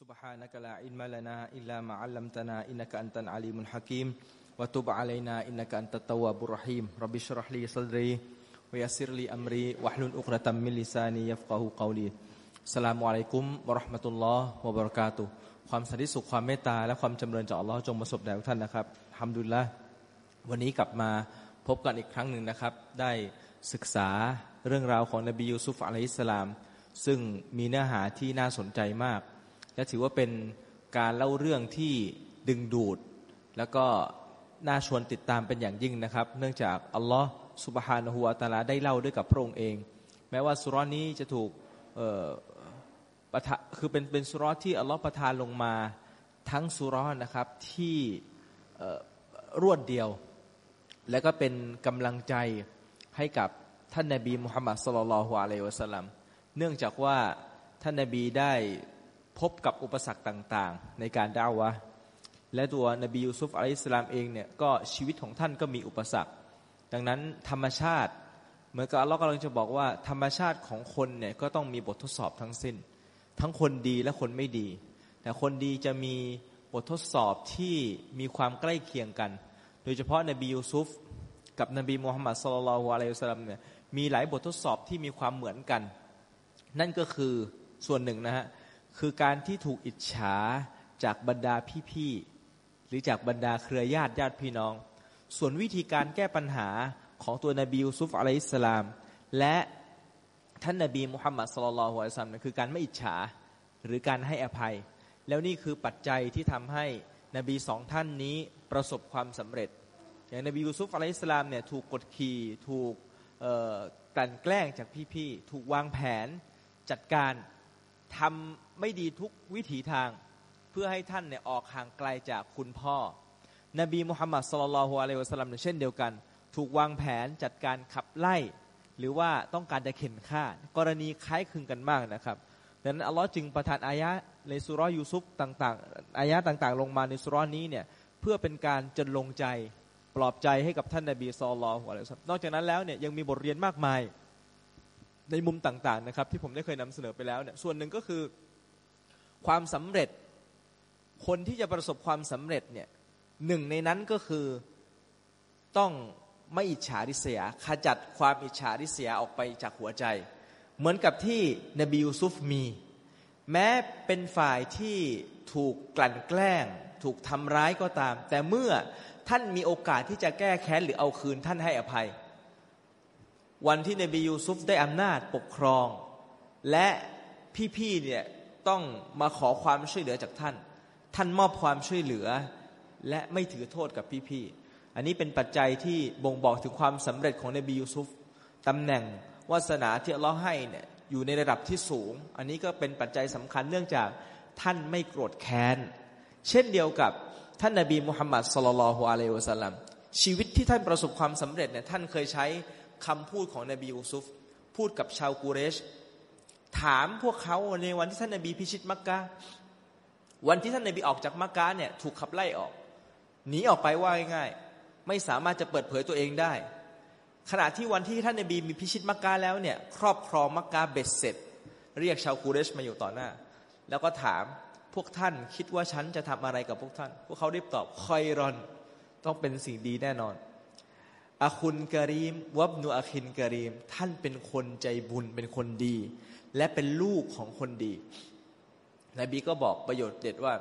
سبحانك لا علم لنا إلا ما علمتنا إنك أنت العليم الحكيم وتب علينا إنك أنت التواب الرحيم رب اشرح لي صدري ويسر لي أمري واحلل عقدة من لساني يفقه قولي السلام عليكم ورحمة الله وبركاته ความสันติสุขความเมตตาและความจำเริญจากอัลลอฮ์จงประสบแด่ทุกท่านนะครับทำดุลละวันนี้กลับมาพบกันอีกครั้งหนึ่งนะครับ ได้ศึกษาเรื่องราวของนบียูซุฟอะลัยฮิสสลาม ซึ่งมีเนื้อหาที่น่าสนใจมาก และถือว่าเป็นการเล่าเรื่องที่ดึงดูด แล้วก็น่าชวนติดตามเป็นอย่างยิ่งนะครับ เนื่องจากอัลลอฮ์สุบฮานะฮูวาตาลาได้เล่าด้วยกับพระองค์เอง แม้ว่าสุรานี้จะถูกประทะคือเป็นเป็นสุร้อนที่อัลลอฮ์ประทานลงมาทั้งสุร้อนนะครับที่รวดเดียว และก็เป็นกำลังใจให้กับท่านนาบีมุฮัมมัดสุลลัลฮุอะลัยวะสัลลัมเนื่องจากว่าท่านนาบีได้ พบกับอุปสรรคต่างๆ ในการด่าวะ และตัวนบียูซุฟอะลัยสลามเองเนี่ยก็ชีวิตของท่านก็มีอุปสรรค ดังนั้นธรรมชาติเหมือนกับอัลลอฮ์กำลังจะบอกว่า ธรรมชาติของคนเนี่ยก็ต้องมีบททดสอบทั้งสิ้น ทั้งคนดีและคนไม่ดี แต่คนดีจะมีบททดสอบที่มีความใกล้เคียงกัน โดยเฉพาะนบียูซุฟกับนบีมูฮัมมัดสุลลัลฮุอะลัยฮิสลามเนี่ยมีหลายบททดสอบที่มีความเหมือนกัน นั่นก็คือส่วนหนึ่งนะฮะ คือการที่ถูกอิจฉาจากบรรดาพี่ๆหรือจากบรรดาเครือญาติญาติพี่น้อง ส่วนวิธีการแก้ปัญหาของตัวนบียูซุฟอะลัยสลาม และท่านนบีมุฮัมมัดสลลัลฮุอะลัยฮิสลามคือการไม่อิจฉาหรือการให้อภัย แล้วนี่คือปัจจัยที่ทำให้นบีสองท่านนี้ประสบความสำเร็จ อย่างนบียูซุฟอะลัยสลามเนี่ยถูกกดขี่ถูกกลั่นแกล้งจากพี่ๆถูกวางแผนจัดการ ทำไม่ดีทุกวิถีทาง เพื่อให้ท่านเนี่ยออกห่างไกลจากคุณพ่อ นบีมุฮัมมัดสุลลัลฮุอะลัยวะสัลลัมเช่นเดียวกัน ถูกวางแผนจัดการขับไล่ หรือว่าต้องการจะเข็นฆ่ากรณีคล้ายคลึงกันมากนะครับดังนั้นอัลลอฮ์จึงประทานอายะในสุรยูซุฟต่างๆอายะต่างๆ ลงมาในสุรนี้เนี่ยเพื่อเป็นการจนลงใจปลอบใจให้กับท่านนบีสุลลัลฮุอะลัยฮิสลามนอกจากนั้นแล้วเนี่ยยังมีบทเรียนมากมาย ในมุมต่างๆนะครับ ที่ผมได้เคยนำเสนอไปแล้วเนี่ยส่วนหนึ่งก็คือความสำเร็จคนที่จะประสบความสำเร็จเนี่ยหนึ่งในนั้นก็คือต้องไม่อิจฉาริษยาขจัดความอิจฉาริษยาออกไปจากหัวใจ เหมือนกับที่นบียูซุฟมี แม้เป็นฝ่ายที่ถูกกลั่นแกล้ง ถูกทำร้ายก็ตาม แต่เมื่อท่านมีโอกาสที่จะแก้แค้นหรือเอาคืนท่านให้อภัย วันที่นบียูซุฟได้อำนาจปกครอง และพี่ๆเนี่ยต้องมาขอความช่วยเหลือจากท่าน ท่านมอบความช่วยเหลือ และไม่ถือโทษกับพี่ๆอันนี้เป็นปัจจัยที่บ่งบอกถึงความสำเร็จของนบียูซุฟตำแหน่งวาสนาที่อัลลอฮ์ให้เนี่ยอยู่ในระดับที่สูง อันนี้ก็เป็นปัจจัยสำคัญเนื่องจากท่านไม่โกรธแค้น เช่นเดียวกับท่านนาบีมุฮัมมัดสุลลัลฮุอะลัยวะสัลลัมชีวิตที่ท่านประสบความสำเร็จเนี่ยท่านเคยใช้ คำพูดของนบียูซุฟ พูดกับชาวกูเรช ถามพวกเขาในวันที่ท่านนบีพิชิตมักกะวันที่ท่านนบีออกจากมักกะเนี่ยถูกขับไล่ออกหนีออกไปว่าง่ายๆไม่สามารถจะเปิดเผยตัวเองได้ ขณะที่วันที่ท่านนบีมีพิชิตมักกะแล้วเนี่ยครอบครองมักกะเบ็ดเสร็จ เรียกชาวกูเรชมาอยู่ต่อหน้า แล้วก็ถามพวกท่านคิดว่าฉันจะทำอะไรกับพวกท่าน พวกเขาได้ตอบคอยรอน ต้องเป็นสิ่งดีแน่นอน อาคุณกรีมวับนูอาคินกรีม ท่านเป็นคนใจบุญเป็นคนดี และเป็นลูกของคนดี นบีก็บอกประโยชน์เด็ดว่า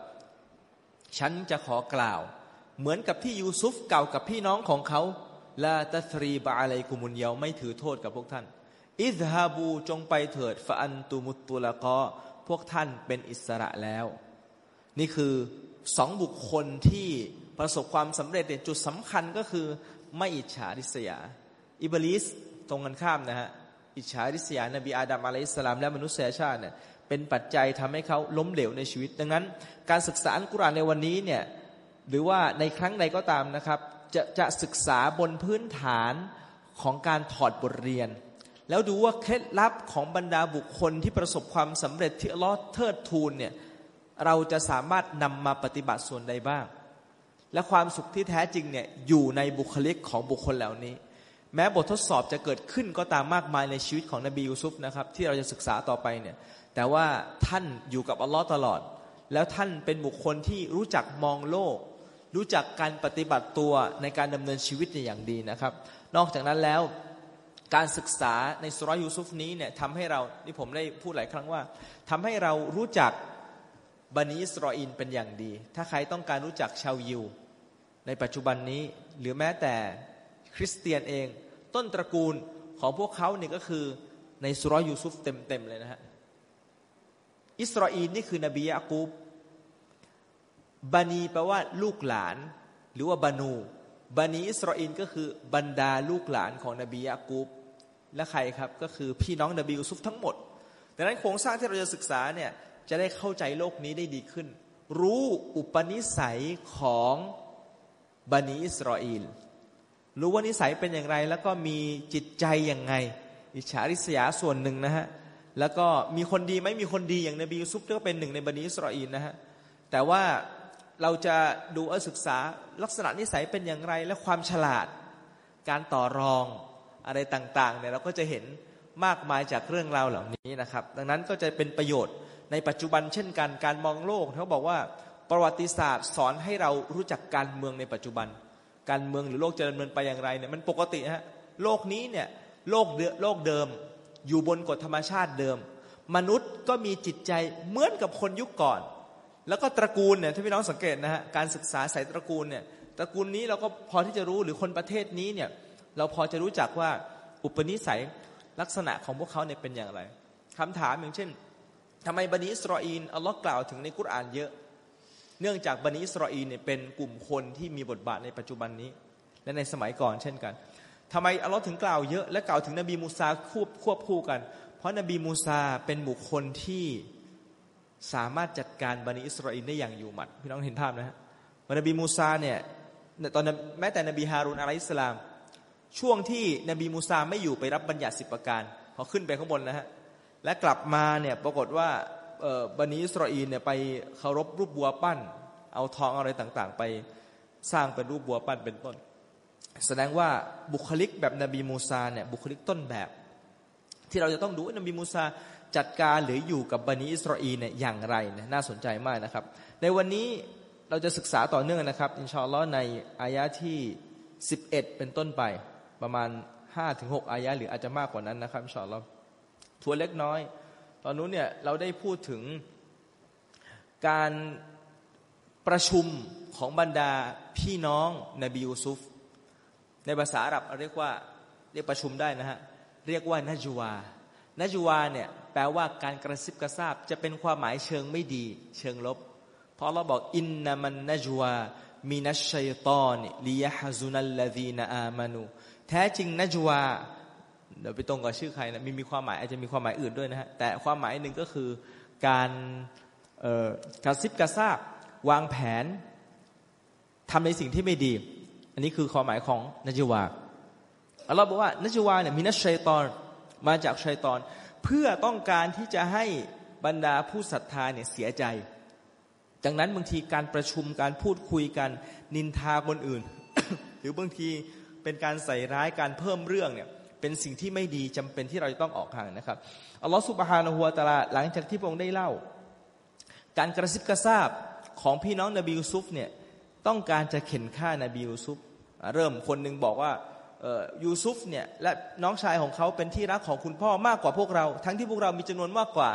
ฉันจะขอกล่าว เหมือนกับที่ยูซุฟเก่ากับพี่น้องของเขาลาตัตรีบาอะไรกุมุนเยาไม่ถือโทษกับพวกท่าน อิซฮาบูจงไปเถิดฟาอันตูมุตตุละกอพวกท่านเป็นอิสระแล้ว นี่คือสองบุคคลที่ประสบความสำเร็จจุดสำคัญก็คือ ไม่อิจฉาริษยา อิบลิสตรงกันข้ามนะฮะอิจฉาริษยานบีอาดัมอะลัยสลามและมนุษยชาติเนี่ยเป็นปัจจัยทำให้เขาล้มเหลวในชีวิต ดังนั้น การศึกษาอัลกุรอานในวันนี้เนี่ยหรือว่าในครั้งใดก็ตามนะครับ จะจะศึกษาบนพื้นฐานของการถอดบทเรียน แล้วดูว่าเคล็ดลับของบรรดาบุคคลที่ประสบความสำเร็จที่ลอเทิดทูนเนี่ยเราจะสามารถนำมาปฏิบัติส่วนใดบ้าง และความสุขที่แท้จริงเนี่ยอยู่ในบุคลิกของบุคคลเหล่านี้ แม้บททดสอบจะเกิดขึ้นก็ตามมากมายในชีวิตของนบียูซุฟนะครับที่เราจะศึกษาต่อไปเนี่ยแต่ว่าท่านอยู่กับอัลลอฮ์ตลอด แล้วท่านเป็นบุคคลที่รู้จักมองโลก รู้จักการปฏิบัติตัวในการดำเนินชีวิตอย่างดีนะครับ นอกจากนั้นแล้วการศึกษาในสุรยูซุฟนี้เนี่ยทำให้เราที่ผมได้พูดหลายครั้งว่าทำให้เรารู้จักบันิอิสรออินเป็นอย่างดี ถ้าใครต้องการรู้จักชาวยิว ในปัจจุบันนี้หรือแม้แต่คริสเตียนเอง ต้นตระกูลของพวกเขาเนี่ยก็คือในสุรยูซุฟเต็มๆเลยนะฮะอิสราเอลนี่คือนบียะกูบบานีแปลว่าลูกหลาน หรือว่าบานูบานีอิสราเอลก็คือบรรดาลูกหลานของนบียะกูบและใครครับก็คือพี่น้องนบียูซุฟทั้งหมดดังนั้นโครงสร้างที่เราจะศึกษาเนี่ยจะได้เข้าใจโลกนี้ได้ดีขึ้น รู้อุปนิสัยของ บานีอิสราเอลรู้ว่านิสัยเป็นอย่างไร แล้วก็มีจิตใจอย่างไง อิจฉาริษยาส่วนหนึ่งนะฮะแล้วก็มีคนดีไหมมีคนดีอย่างนบียูซุฟก็เป็นหนึ่งในบันิอิสราเอลนะฮะแต่ว่าเราจะดูอศึกษาลักษณะนิสัยเป็นอย่างไร และความฉลาด การต่อรองอะไรต่างๆเนี่ยเราก็จะเห็นมากมายจากเรื่องราวเหล่านี้นะครับ ดังนั้นก็จะเป็นประโยชน์ในปัจจุบันเช่นกันการมองโลกเขาบอกว่า ประวัติศาสตร์สอนให้เรารู้จักการเมืองในปัจจุบัน การเมืองหรือโลกจะดำเนินไปอย่างไรเนี่ยมันปกติฮะโลกนี้เนี่ยโลกโลกเดิม อยู่บนกฎธรรมชาติเดิม มนุษย์ก็มีจิตใจเหมือนกับคนยุคก่อน แล้วก็ตระกูลเนี่ยถ้าพี่น้องสังเกตนะฮะการศึกษาสายตระกูลเนี่ยตระกูลนี้เราก็พอที่จะรู้หรือคนประเทศนี้เนี่ยเราพอจะรู้จักว่าอุปนิสัยลักษณะของพวกเขาเนี่ยเป็นอย่างไรคำถามอย่างเช่นทำไมบันิสราเอลอัลลอฮ์กล่าวถึงในกุรอานเยอะ เนื่องจากบันิอิสราเอลเนี่ยเป็นกลุ่มคนที่มีบทบาทในปัจจุบันนี้ และในสมัยก่อนเช่นกันทำไมอัลลอฮ์ถึงกล่าวเยอะและกล่าวถึงนบีมูซาควบควบคู่กัน เพราะนบีมูซาเป็นบุคคลที่สามารถจัดการบนีอิสราเอลได้อย่างอยู่หมัดพี่น้องเห็นภาพนะฮะนบีมูซาเนี่ยตอนแม้แต่นบีฮารุนอะลัยสลามช่วงที่นบีมูซาไม่อยู่ไปรับบัญญัติสิบประการพอขึ้นไปข้างบนนะฮะและกลับมาเนี่ยปรากฏว่า บนีอิสราเอลเนี่ยไปเคารพรูปวัวปั้น เอาทองอะไรต่างๆ ไปสร้างเป็นรูปวัวปั้นเป็นต้น แสดงว่าบุคลิกแบบนบีมูซาเนี่ยบุคลิกต้นแบบ ที่เราจะต้องดูว่านบีมูซาจัดการหรืออยู่กับบันิอิสราเอลเนี่ยอย่างไรเนี่ยน่าสนใจมากนะครับ ในวันนี้เราจะศึกษาต่อเนื่องนะครับ อินชาอัลลอฮ์ในอายะที่ 11 เป็นต้นไปประมาณ5-6อายะหรืออาจจะมากกว่านั้นนะครับอินชาอัลลอฮ์ทัวเล็กน้อย ตอนนู้นเนี่ยเราได้พูดถึงการประชุมของบรรดาพี่น้องนบียูซุฟ ในภาษาอาหรับเรียกว่าเรียกประชุมได้นะฮะ เรียกว่านาจวานาจวาเนี่ยแปลว่าการกระซิบกระซาบ จะเป็นความหมายเชิงไม่ดี เชิงลบ เพราะเราบอกอินนามันนาจวามีนัชชัยตอนลียฮะซุนัลลาดีนอามานูแท้จริงนาจวา เดี๋ยวไปตรงกับชื่อใครนะมีมีความหมายอาจจะมีความหมายอื่นด้วยนะฮะแต่ความหมายหนึ่งก็คือการกระซิบกระซาบวางแผนทำในสิ่งที่ไม่ดี อันนี้คือความหมายของนัจวาอัลลอฮ์บอกว่านัจวาเนี่ยมีนัชชัยตอนมาจากชัยตอน เพื่อต้องการที่จะให้บรรดาผู้ศรัทธาเนี่ยเสียใจ ดังนั้นบางทีการประชุมการพูดคุยกันนินทาคนอื่น หรือบางทีเป็นการใส่ร้ายการเพิ่มเรื่องเนี่ย เป็นสิ่งที่ไม่ดีจำเป็นที่เราจะต้องออกห่างนะครับอัลลอฮฺสุบฮานะฮัวตาลาหลังจากที่พระองค์ได้เล่า การกระซิบกระซาบของพี่น้องนบียูซุฟเนี่ยต้องการจะเข็นฆ่านาบียูซุฟเริ่มคนหนึ่งบอกว่ายูซุฟเนี่ยและน้องชายของเขาเป็นที่รักของคุณพ่อมากกว่าพวกเรา ทั้งที่พวกเรามีจำนวนมากกว่า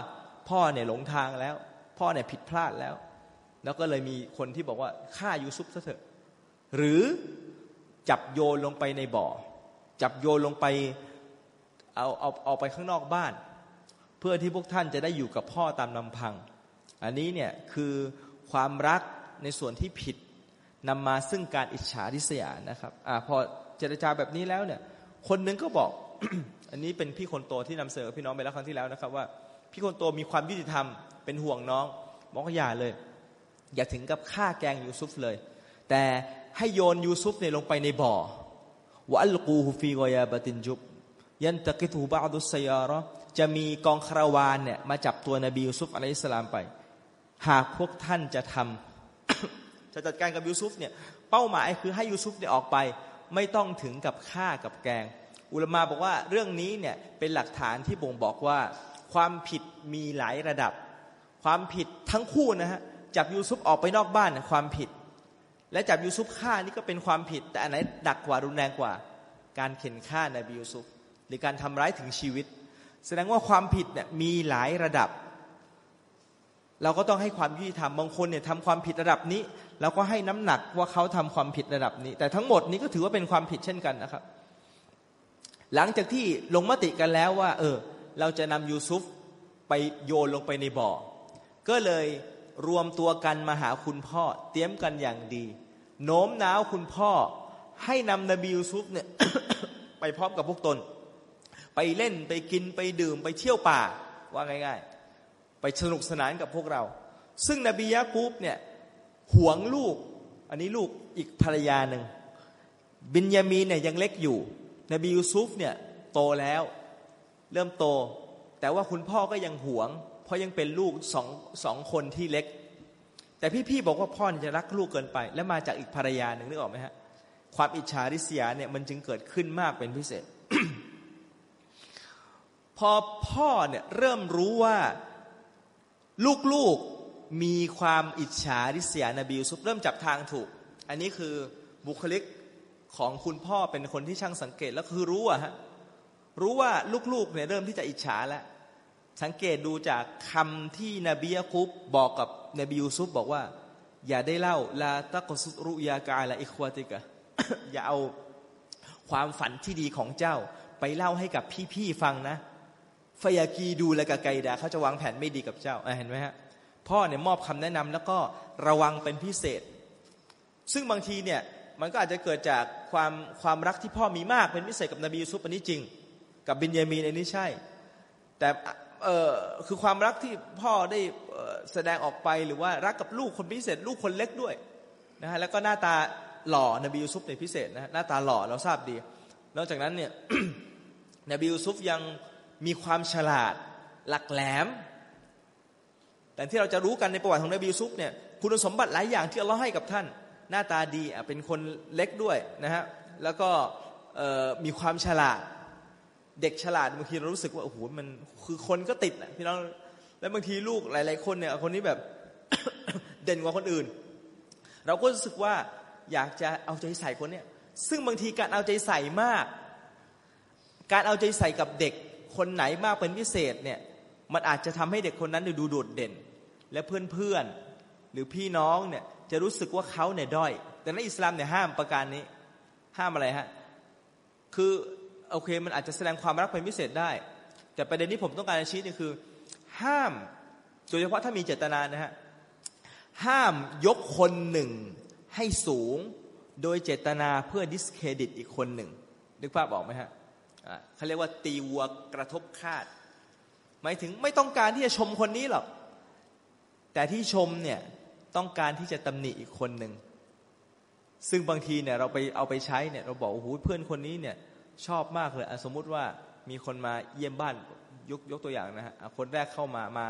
พ่อเนี่ยหลงทางแล้ว พ่อเนี่ยผิดพลาดแล้ว แล้วก็เลยมีคนที่บอกว่าฆ่ายูซุฟซะเถอะ หรือจับโยนลงไปในบ่อ จับโยนลงไปเอาเอาเอาไปข้างนอกบ้าน เพื่อที่พวกท่านจะได้อยู่กับพ่อตามลำพัง อันนี้เนี่ยคือความรักในส่วนที่ผิดนำมาซึ่งการอิจฉาริษยานะครับอ่าพอเจรจาแบบนี้แล้วเนี่ย คนหนึ่งก็บอก อันนี้เป็นพี่คนโตที่นำเสนอพี่น้องไปแล้วครั้งที่แล้วนะครับ ว่าพี่คนโตมีความยุติธรรมเป็นห่วงน้องบอกว่าอย่าเลย อย่าถึงกับฆ่าแกงยูซุฟเลย แต่ให้โยนยูซุฟเนี่ยลงไปในบ่อ วัลกูฮูฟีกอยาบตินจุบยันตะกิตูบาดุสยาระจะมีกองคาราวานเนี่ยมาจับตัวนบียูซุฟอะลัยสลามไป หากพวกท่านจะทำจะจัดการกับยูซุฟเนี่ยเป้าหมายคือให้ยูซุฟเนี่ยออกไป ไม่ต้องถึงกับฆ่ากับแกง อุลมาบอกว่าเรื่องนี้เนี่ยเป็นหลักฐานที่บ่งบอกว่า ความผิดมีหลายระดับ ความผิดทั้งคู่นะฮะจับยูซุปออกไปนอกบ้านเนี่ยความผิด และจับยูซุปฆ่านี่ก็เป็นความผิด แต่อันไหนดักกว่ารุนแรงกว่า การเข็นฆ่านบียูซุปหรือการทำร้ายถึงชีวิต แสดงว่าความผิดเนี่ยมีหลายระดับ เราก็ต้องให้ความยุติธรรมบางคนเนี่ยทำความผิดระดับนี้เราก็ให้น้ำหนักว่าเขาทำความผิดระดับนี้ แต่ทั้งหมดนี้ก็ถือว่าเป็นความผิดเช่นกันนะครับ หลังจากที่ลงมติกันแล้วว่า เออ เราจะนำยูซุฟไปโยนลงไปในบ่อ ก็เลยรวมตัวกันมาหาคุณพ่อเตรียมกันอย่างดี โน้มน้าวคุณพ่อให้นำนบียูซุฟเนี่ยไปพร้อมกับพวกตน ไปเล่นไปกินไปดื่มไปเที่ยวป่าว่าง่าย ๆ ไปสนุกสนานกับพวกเรา ซึ่งนบียะกูบเนี่ยหวงลูก อันนี้ลูกอีกภรรยาหนึ่งบินยามีเนี่ยยังเล็กอยู่ นบียูซุฟเนี่ยโตแล้วเริ่มโต แต่ว่าคุณพ่อก็ยังหวง เพราะยังเป็นลูกสองสองคนที่เล็ก แต่พี่ๆบอกว่าพ่อจะรักลูกเกินไป และมาจากอีกภรรยาหนึ่งนึกออกไหมฮะความอิจฉาริษยาเนี่ยมันจึงเกิดขึ้นมากเป็นพิเศษ พอพ่อเนี่ยเริ่มรู้ว่าลูกๆมีความอิจฉาริษยานบียูซุฟเริ่มจับทางถูก อันนี้คือบุคลิกของคุณพ่อเป็นคนที่ช่างสังเกตแล้วคือรู้อะฮะรู้ว่าลูกๆเนี่ยเริ่มที่จะอิจฉาแล้ว สังเกตดูจากคำที่นบียะคุบบอกกับ นบียูซุฟบอกว่า อย่าได้เล่าลาตะกสุรุยากาละอิควาติกะอย่าเอาความฝันที่ดีของเจ้า ไปเล่าให้กับพี่ๆฟังนะฟยากีดูและกะไกดาเขาจะวางแผนไม่ดีกับเจ้าเห็นไหมฮะพ่อเนี่ยมอบคำแนะนำแล้วก็ระวังเป็นพิเศษ ซึ่งบางทีเนี่ยมันก็อาจจะเกิดจากความความรักที่พ่อมีมากเป็นพิเศษกับนบียูซุฟอันนี้จริง กับบินยามีนอันนี้ใช่ แต่ คือความรักที่พ่อได้แสดงออกไปหรือว่ารักกับลูกคนพิเศษ ลูกคนเล็กด้วยนะฮะแล้วก็หน้าตาหล่อนบียูซุฟในพิเศษนะหน้าตาหล่อเราทราบดี นอกจากนั้นเนี่ยนบียูซุฟยังมีความฉลาดหลักแหลม แต่ที่เราจะรู้กันในประวัติของนบียูซุฟเนี่ยคุณสมบัติหลายอย่างที่เราให้กับท่าน หน้าตาดีเป็นคนเล็กด้วยนะฮะแล้วก็มีความฉลาด เด็กฉลาดบางทีเรารู้สึกว่าโอ้โหมันคือคนก็ติดนะพี่น้องแล้วบางทีลูกหลาย ๆ คนเนี่ยคนนี้แบบเด่นกว่าคนอื่น เราก็รู้สึกว่าอยากจะเอาใจใส่คนเนี้ยซึ่งบางทีการเอาใจใส่มาก การเอาใจใส่กับเด็กคนไหนมากเป็นพิเศษเนี่ยมันอาจจะทำให้เด็กคนนั้นดูโดดเด่น และเพื่อนๆหรือพี่น้องเนี่ยจะรู้สึกว่าเขาเนี่ยด้อย แต่ในอิสลามเนี่ยห้ามประการนี้ ห้ามอะไรฮะคือ โอเค มันอาจจะแสดงความรักเป็นพิเศษได้ แต่ประเด็นที่ผมต้องการจะชี้นี่คือ ห้ามโดยเฉพาะถ้ามีเจตนานะฮะห้ามยกคนหนึ่งให้สูงโดยเจตนาเพื่อดิสเครดิตอีกคนหนึ่งนึกภาพบอกไหมฮะเขาเรียกว่าตีวัวกระทบคาด หมายถึงไม่ต้องการที่จะชมคนนี้หรอก แต่ที่ชมเนี่ยต้องการที่จะตำหนิอีกคนหนึ่งซึ่งบางทีเนี่ยเราไปเอาไปใช้เนี่ยเราบอกโอ้โหเพื่อนคนนี้เนี่ย ชอบมากเลยสมมุติว่ามีคนมาเยี่ยมบ้านยกยกตัวอย่างนะฮะคนแรกเข้ามามา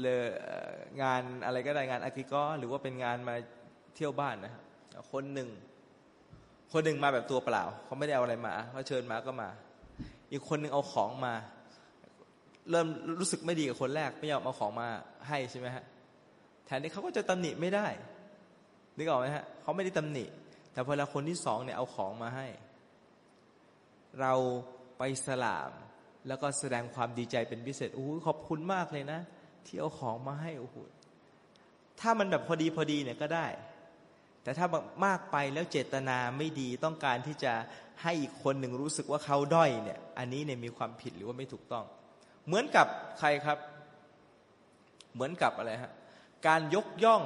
เลยงานอะไรก็ได้งานอากิกอหรือว่าเป็นงานมาเที่ยวบ้านนะฮะคนหนึ่ง คนหนึ่งมาแบบตัวเปล่าเขาไม่ได้เอาอะไรมาเขาเชิญมาก็มา อีกคนหนึ่งเอาของมา เริ่มรู้สึกไม่ดีกับคนแรกไม่ยอมเอาของมาให้ใช่ไหมฮะแทนที่เขาก็จะตำหนิไม่ได้นึกออกไหมฮะเขาไม่ได้ตำหนิ แต่พอเราคนที่สองเนี่ยเอาของมาให้ เราไปสลาม แล้วก็แสดงความดีใจเป็นพิเศษโอ้ขอบคุณมากเลยนะ ที่เอาของมาให้โอ้โหถ้ามันแบบพอดีพอดีเนี่ยก็ได้ แต่ถ้ามากไปแล้วเจตนาไม่ดีต้องการที่จะให้อีกคนหนึ่งรู้สึกว่าเขาด้อยเนี่ย อันนี้เนี่ยมีความผิดหรือว่าไม่ถูกต้อง เหมือนกับใครครับ เหมือนกับอะไรฮะการยกย่อง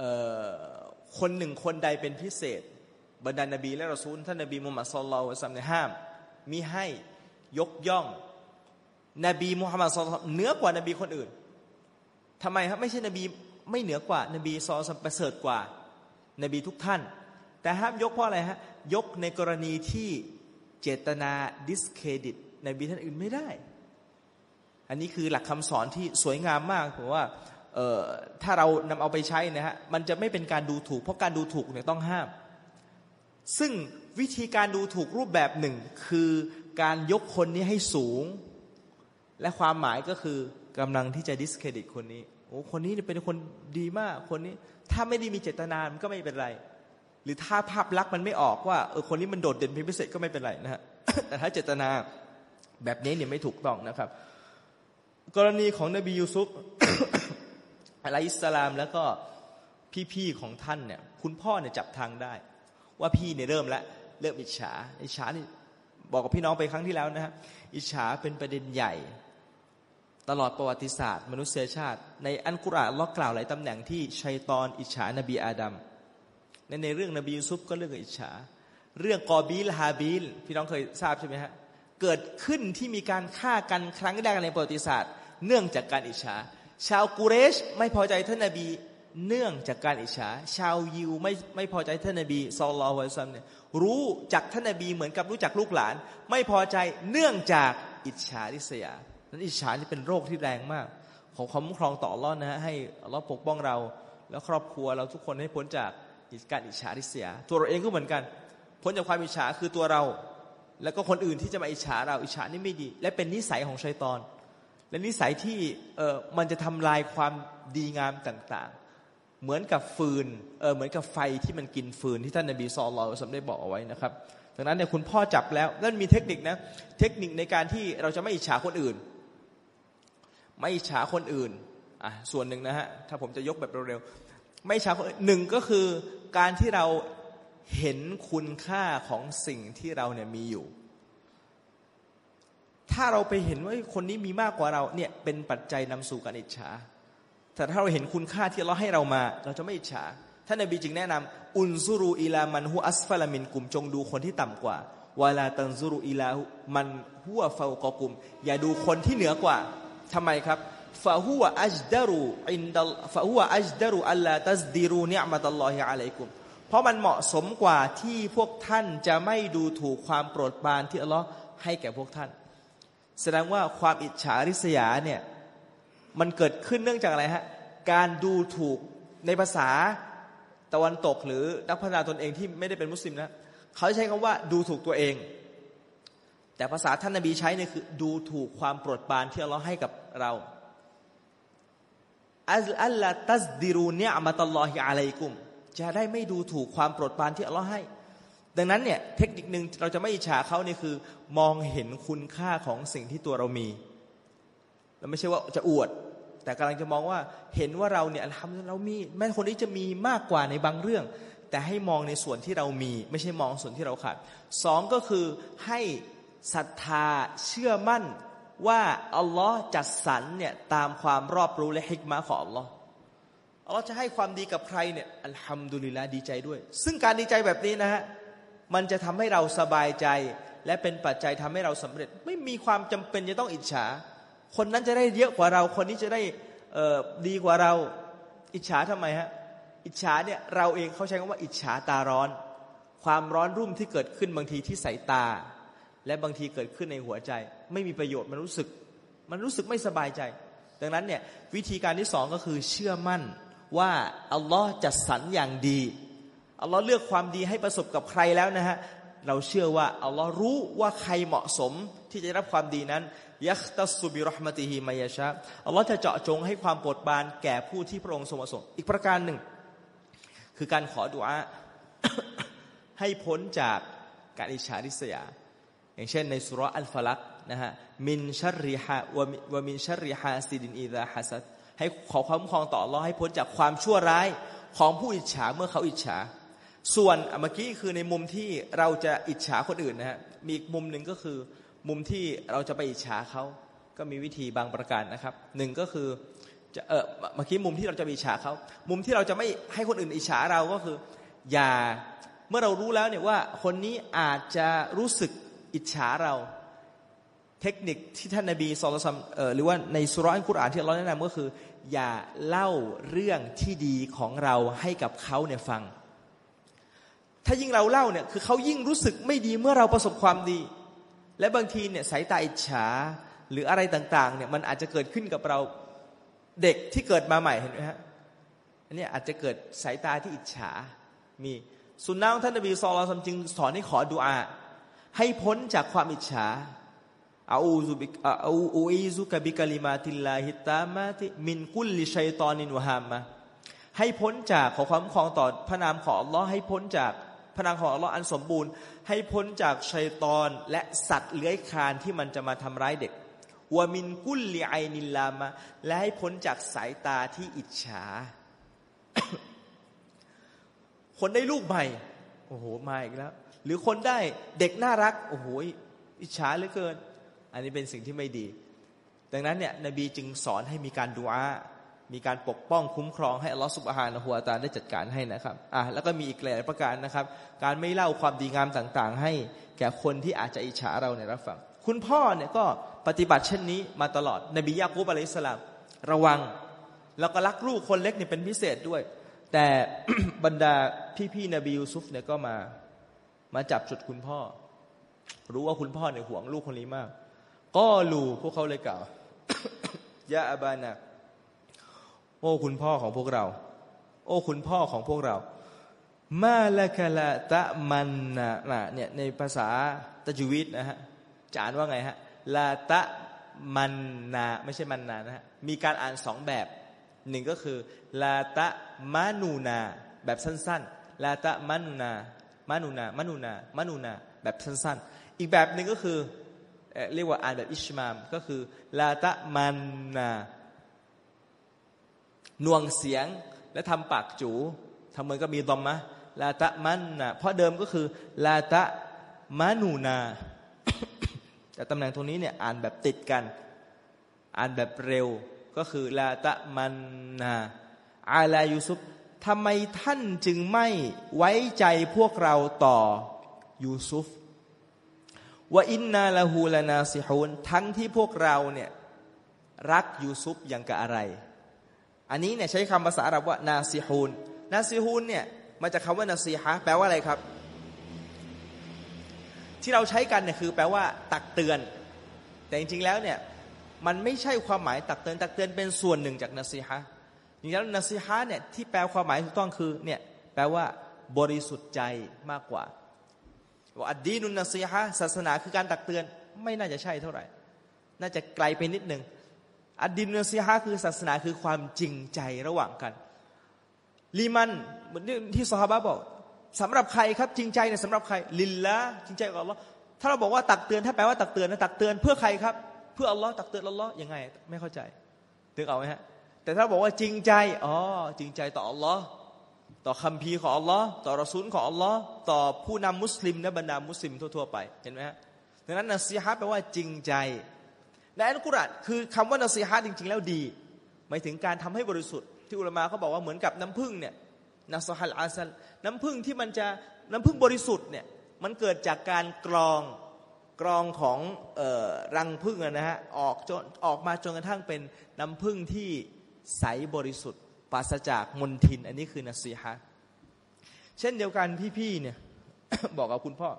ออคนหนึ่งคนใดเป็นพิเศษ บรรดานบีและรอซูลท่านนบีมุฮัมมัดสุลลัลซัมในห้ามมีให้ยกย่อง นบีมุฮัมมัดสุลลัลเหนือกว่านบีคนอื่นทำไมครับไม่ใช่นบีไม่เหนือกว่า นบีซอลประเสริฐกว่า นบีทุกท่าน แต่ห้ามยกเพราะอะไรฮะยกในกรณีที่เจตนาดิสเครดิตนบีท่านอื่นไม่ได้ อันนี้คือหลักคำสอนที่สวยงามมากผมว่าถ้าเรานำเอาไปใช้นะฮะมันจะไม่เป็นการดูถูก เพราะการดูถูกเนี่ยต้องห้าม ซึ่งวิธีการดูถูกรูปแบบหนึ่ง คือการยกคนนี้ให้สูง และความหมายก็คือกำลังที่จะดิสเครดิตคนนี้โอ้คนนี้เป็นคนดีมากคนนี้ถ้าไม่ได้มีเจตนามันก็ไม่เป็นไร หรือถ้าภาพลักษณ์มันไม่ออกว่าเออคนนี้มันโดดเด่นเป็นพิเศษก็ไม่เป็นไรนะฮะแต่ถ้าเจตนาแบบนี้เนี่ยไม่ถูกต้องนะครับ กรณีของนบียูซุฟอะลัยสลามแล้วก็พี่ๆของท่านเนี่ย คุณพ่อเนี่ยจับทางได้ ว่าพี่เนี่ยเริ่มแล้วเริ่มอิจฉา อิจฉานี่บอกกับพี่น้องไปครั้งที่แล้วนะฮะอิจฉาเป็นประเด็นใหญ่ ตลอดประวัติศาสตร์ มนุษยชาติ ในอันกุรอานล็อกกล่าวหลายตำแหน่งที่ชัยตอนอิจฉานบีอาดัมในในเรื่องนบียูซุฟก็เรื่องอิจฉา เรื่องกอบีลฮาบีลพี่น้องเคยทราบใช่ไหมฮะเกิดขึ้นที่มีการฆ่ากันครั้งแรกในประวัติศาสตร์ เนื่องจากการอิจฉา ชาวกุเรชไม่พอใจท่านนบี เนื่องจากการอิจฉา ชาวยิวไม่ไม่พอใจท่านนบีซอลลอฮุอะซัมเนี่ยรู้จากท่านนบีเหมือนกับรู้จักลูกหลาน ไม่พอใจเนื่องจากอิจฉาริษยา นั้นอิจฉานี่เป็นโรคที่แรงมาก ของความคุ้มครองต่อรอดนะฮะให้รอดปกป้องเรา แล้วครอบครัวเราทุกคนให้พ้นจากการอิจฉาริษยา ตัวเราเองก็เหมือนกัน พ้นจากความอิจฉาคือตัวเรา แล้วก็คนอื่นที่จะมาอิจฉาเราอิจฉานี่ไม่ดี และเป็นนิสัยของชัยตอน และนิสัยที่เออมันจะทำลายความดีงามต่างๆ เหมือนกับฟืนเออเหมือนกับไฟที่มันกินฟืนที่ท่านนบีซอลลอสมได้บอกเอาไว้นะครับดังนั้นเนี่ยคุณพ่อจับแล้วนั่นมีเทคนิคนะเทคนิคในการที่เราจะไม่อิจฉาคนอื่น ไม่อิจฉาคนอื่นอะส่วนหนึ่งนะฮะถ้าผมจะยกแบบเร็วๆไม่ฉาคนหนึ่งก็คือการที่เราเห็นคุณค่าของสิ่งที่เราเนี่ยมีอยู่ ถ้าเราไปเห็นว่าคนนี้มีมากกว่าเราเนี่ยเป็นปัจจัยนำสู่การอิจฉา แต่ถ้าเราเห็นคุณค่าที่เราให้เรามา เราจะไม่อิจฉาท่านนบีจึงแนะนำอุนซูรูอิลามันฮุอัสฟาลามินกลุ่มจงดูคนที่ต่ำกว่าวาลาตันซูรูอิลามันหัวฟาวกกุม อย่าดูคนที่เหนือกว่าทำไมครับฟาหัวอัจดารูอินดัลฟาหัวอัจดารูอัลลาตัสดิรูเนียมัตัลลอฮิอะลัยกุม เพราะมันเหมาะสมกว่าที่พวกท่านจะไม่ดูถูกความโปรดปรานที่อัลลอฮ์ให้แก่พวกท่าน แสดงว่าความอิจฉาริษยาเนี่ย มันเกิดขึ้นเนื่องจากอะไรฮะ การดูถูกในภาษาตะวันตกหรือนักพัฒนาตนเองที่ไม่ได้เป็นมุสลิมนะเขาใช้คำว่าดูถูกตัวเอง แต่ภาษาท่านนบีใช้เนี่ยคือ ดูถูกความโปรดปรานที่อัลลอฮ์ให้กับเราอัลอัลตัสดิรูเนี่ยอัมตัลลอฮิอะลัยกุม จะได้ไม่ดูถูกความโปรดปรานที่อัลลอฮ์ให้ ดังนั้นเนี่ยเทคนิคหนึ่งเราจะไม่อิจฉาเขาเนี่ยคือ มองเห็นคุณค่าของสิ่งที่ตัวเรามี เราไม่ใช่ว่าจะอวด แต่กำลังจะมองว่าเห็นว่าเราเนี่ยทำเรามีแม้คนนี้จะมีมากกว่าในบางเรื่อง แต่ให้มองในส่วนที่เรามี ไม่ใช่มองส่วนที่เราขาดสองก็คือให้ศรัทธาเชื่อมั่นว่าอัลลอฮ์จัดสรรเนี่ยตามความรอบรู้และฮิกมาของอัลลอฮ์อัลลอฮ์จะให้ความดีกับใครเนี่ยอัลฮัมดุลิลละดีใจด้วย ซึ่งการดีใจแบบนี้นะฮะมันจะทำให้เราสบายใจ และเป็นปัจจัยทำให้เราสำเร็จ ไม่มีความจำเป็นจะต้องอิจฉา คนนั้นจะได้เยอะกว่าเรา คนนี้จะได้ดีกว่าเรา อิจฉาทำไมฮะ อิจฉาเนี่ยเราเองเขาใช้คำว่าอิจฉาตาร้อน ความร้อนรุ่มที่เกิดขึ้นบางทีที่สายตา และบางทีเกิดขึ้นในหัวใจ ไม่มีประโยชน์มันรู้สึก มันรู้สึกไม่สบายใจ ดังนั้นเนี่ยวิธีการที่สองก็คือเชื่อมั่นว่าอัลลอฮ์จัดสรรอย่างดีอัลลอฮ์เลือกความดีให้ประสบกับใครแล้วนะฮะเราเชื่อว่าอัลลอฮ์รู้ว่าใครเหมาะสม ที่จะรับความดีนั้นยัคตัสุบิรหมติฮิมายชาอัลลอฮ์จะเจาะจงให้ความโปรดปรานแก่ผู้ที่พระองค์ทรงประสงค์อีกประการหนึ่ง คือการขอดุอาให้พ้นจากการอิจฉาริษยา อย่างเช่นในสุรอัลฟลักนะฮะมินชัริฮะวมินชัริฮาซิดินอีดาฮัสัดให้ขอความคุ้มครองต่อรอให้พ้นจากความชั่วร้ายของผู้อิจฉาเมื่อเขาอิจฉาส่วนเมื่อกี้คือในมุมที่เราจะอิจฉาคนอื่นนะฮะ มีอีกมุมหนึ่งก็คือ มุมที่เราจะไปอิจฉาเขาก็มีวิธีบางประการนะครับหนึ่งก็คือจะเออเมื่อกี้มุมที่เราจะอิจฉาเขามุมที่เราจะไม่ให้คนอื่นอิจฉาเราก็คือ อย่าเมื่อเรารู้แล้วเนี่ยว่าคนนี้อาจจะรู้สึกอิจฉาเรา เทคนิคที่ท่านนาบีสุลตัมหรือว่าในสุรอันกุรอานที่เราแนะนำก็คือ อย่าเล่าเรื่องที่ดีของเราให้กับเขาเนี่ยฟัง ถ้ายิ่งเราเล่าเนี่ยคือเขายิ่งรู้สึกไม่ดีเมื่อเราประสบความดี และบางทีเนี่ยสายตาอิจฉาหรืออะไรต่างๆเนี่ยมันอาจจะเกิดขึ้นกับเราเด็กที่เกิดมาใหม่เห็นไหมฮะอันนี้อาจจะเกิดสายตาที่อิจฉา มีสุนนะของท่านนบีสุลต่านจึงสอนให้ขอดุอา ให้พ้นจากความอิจฉาอาอูซุบิอาอูอีซุกบิกลิมาติลลาฮิตามาติมินกุลลิชัยตอนินวะฮามะให้พ้นจากขอความครองต่อพระนามของอัลลอฮ์ให้พ้นจาก พระนามของอัลลอฮ์อันสมบูรณ์ ให้พ้นจากชัยตอนและสัตว์เลื้อยคลานที่มันจะมาทำร้ายเด็กวามินกุลลีไอนิลลามะและให้พ้นจากสายตาที่อิจฉา คนได้ลูกใหม่ โอ้โห มาอีกแล้ว หรือคนได้เด็กน่ารัก โอ้โห อิจฉาเหลือเกิน อันนี้เป็นสิ่งที่ไม่ดี ดังนั้นเนี่ยนบีจึงสอนให้มีการดูอา มีการปกป้องคุ้มครองให้อัลลอฮฺสุบฮานะฮัวตาได้จัดการให้นะครับอะแล้วก็มีอีกหลายประการนะครับ การไม่เล่าความดีงามต่างๆ ให้แก่คนที่อาจจะอิจฉาเราในรับฟัง คุณพ่อเนี่ยก็ปฏิบัติเช่นนี้มาตลอด นบียากูบอะลัยสลามระวัง แล้วก็รักลูกคนเล็กเนี่ยเป็นพิเศษด้วย แต่บรรดาพี่ๆนบียูซุฟเนี่ยก็มามาจับจุดคุณพ่อ รู้ว่าคุณพ่อเนี่ยห่วงลูกคนนี้มาก ก็ลูพวกเขาเลยกล่าวยาอบานะ โอ้ คุณพ่อของพวกเรา โอ้ คุณพ่อของพวกเรามาละกะละตะมันนะเนี่ยในภาษาตะจวิตนะฮะจานว่าไงฮะลาตะมันนาไม่ใช่มันนานะฮะมีการอ่านสองแบบหนึ่งก็คือลาตะมานูนา แบบสั้นๆลาตะมานูนามานูนามานูนามานูนาแบบสั้นๆ อีกแบบหนึ่งก็คือเรียกว่าอ่านแบบอิชมาม ก็คือลาตะมันนา น่วงเสียงและทำปากจูทำเหมือนก็มีดอมมะลาตะมันนาเพราะเดิมก็คือลาตะมานูนา แต่ตำแหน่งตรงนี้เนี่ยอ่านแบบติดกัน อ่านแบบเร็วก็คือลาตะมันนาอาลายูซุฟทำไมท่านจึงไม่ไว้ใจพวกเราต่อยูซุฟว่าอินนาละฮูลานาซิฮูนทั้งที่พวกเราเนี่ยรักยูซุฟอย่างกับอะไร อันนี้เนี่ยใช้คำภาษาอาหรับว่านาซิฮูนนาซิฮูนเนี่ยมาจากคาว่านาซีฮะแปลว่าอะไรครับ ที่เราใช้กันเนี่ยคือแปลว่า ตักเตือน แต่จริงๆแล้วเนี่ยมันไม่ใช่ความหมายตักเตือนตักเตือนเป็นส่วนหนึ่งจากนัซีฮะจริงๆแล้วนัซีฮะเนี่ยที่แปลความหมายถูกต้องคือเนี่ยแปลว่าบริสุทธิ์ใจมากกว่าว่าอัดดีนุนนัซีฮะศาสนาคือการตักเตือนไม่น่าจะใช่เท่าไหร่ น่าจะไกลไปนิดนึง อัดดีนุนซีฮะคือศาสนาคือความจริงใจระหว่างกันลีมันเหมือนที่สฮาบะบอกสำหรับใครครับจริงใจเนี่ยสำหรับใคร ลินละจริงใจกับอัลลอฮ์ถ้าเราบอกว่าตักเตือนถ้าแปลว่าตักเตือนนะตักเตือนเพื่อใครครับ เพื่ออัลลอฮ์ตักเตือนอัลลอฮ์ยังไง ไม่เข้าใจถึงเอาไหมฮะแต่ถ้าบอกว่าจริงใจอ๋อจริงใจต่ออัลลอฮ์ต่อคำพีของอัลลอฮ์ต่อรอซูลของอัลลอฮ์ต่อผู้นำมุสลิมและบรรดามุสลิมทั่วๆไปเห็นไหมฮะดังนั้นนัซีฮะแปลว่าจริงใจ ในอัลกุรอานคือคำว่านัซีฮะจริง ๆ แล้วดี หมายถึงการทำให้บริสุทธิ์ที่อุลมะเขาบอกว่าเหมือนกับน้ำผึ้งเนี่ยนัสฮัลอาซัลน้ำผึ้งที่มันจะน้ำผึ้งบริสุทธิ์เนี่ยมันเกิดจากการกรองกรองของออรังผึ้งนะฮะออกจนออกมาจนกระทั่งเป็นน้ำผึ้งที่ใสบริสุทธิ์ปราศจากมลทิน อันนี้คือนัสีฮะเช่นเดียวกันพี่ๆเนี่ยบอกกับคุณพ่อ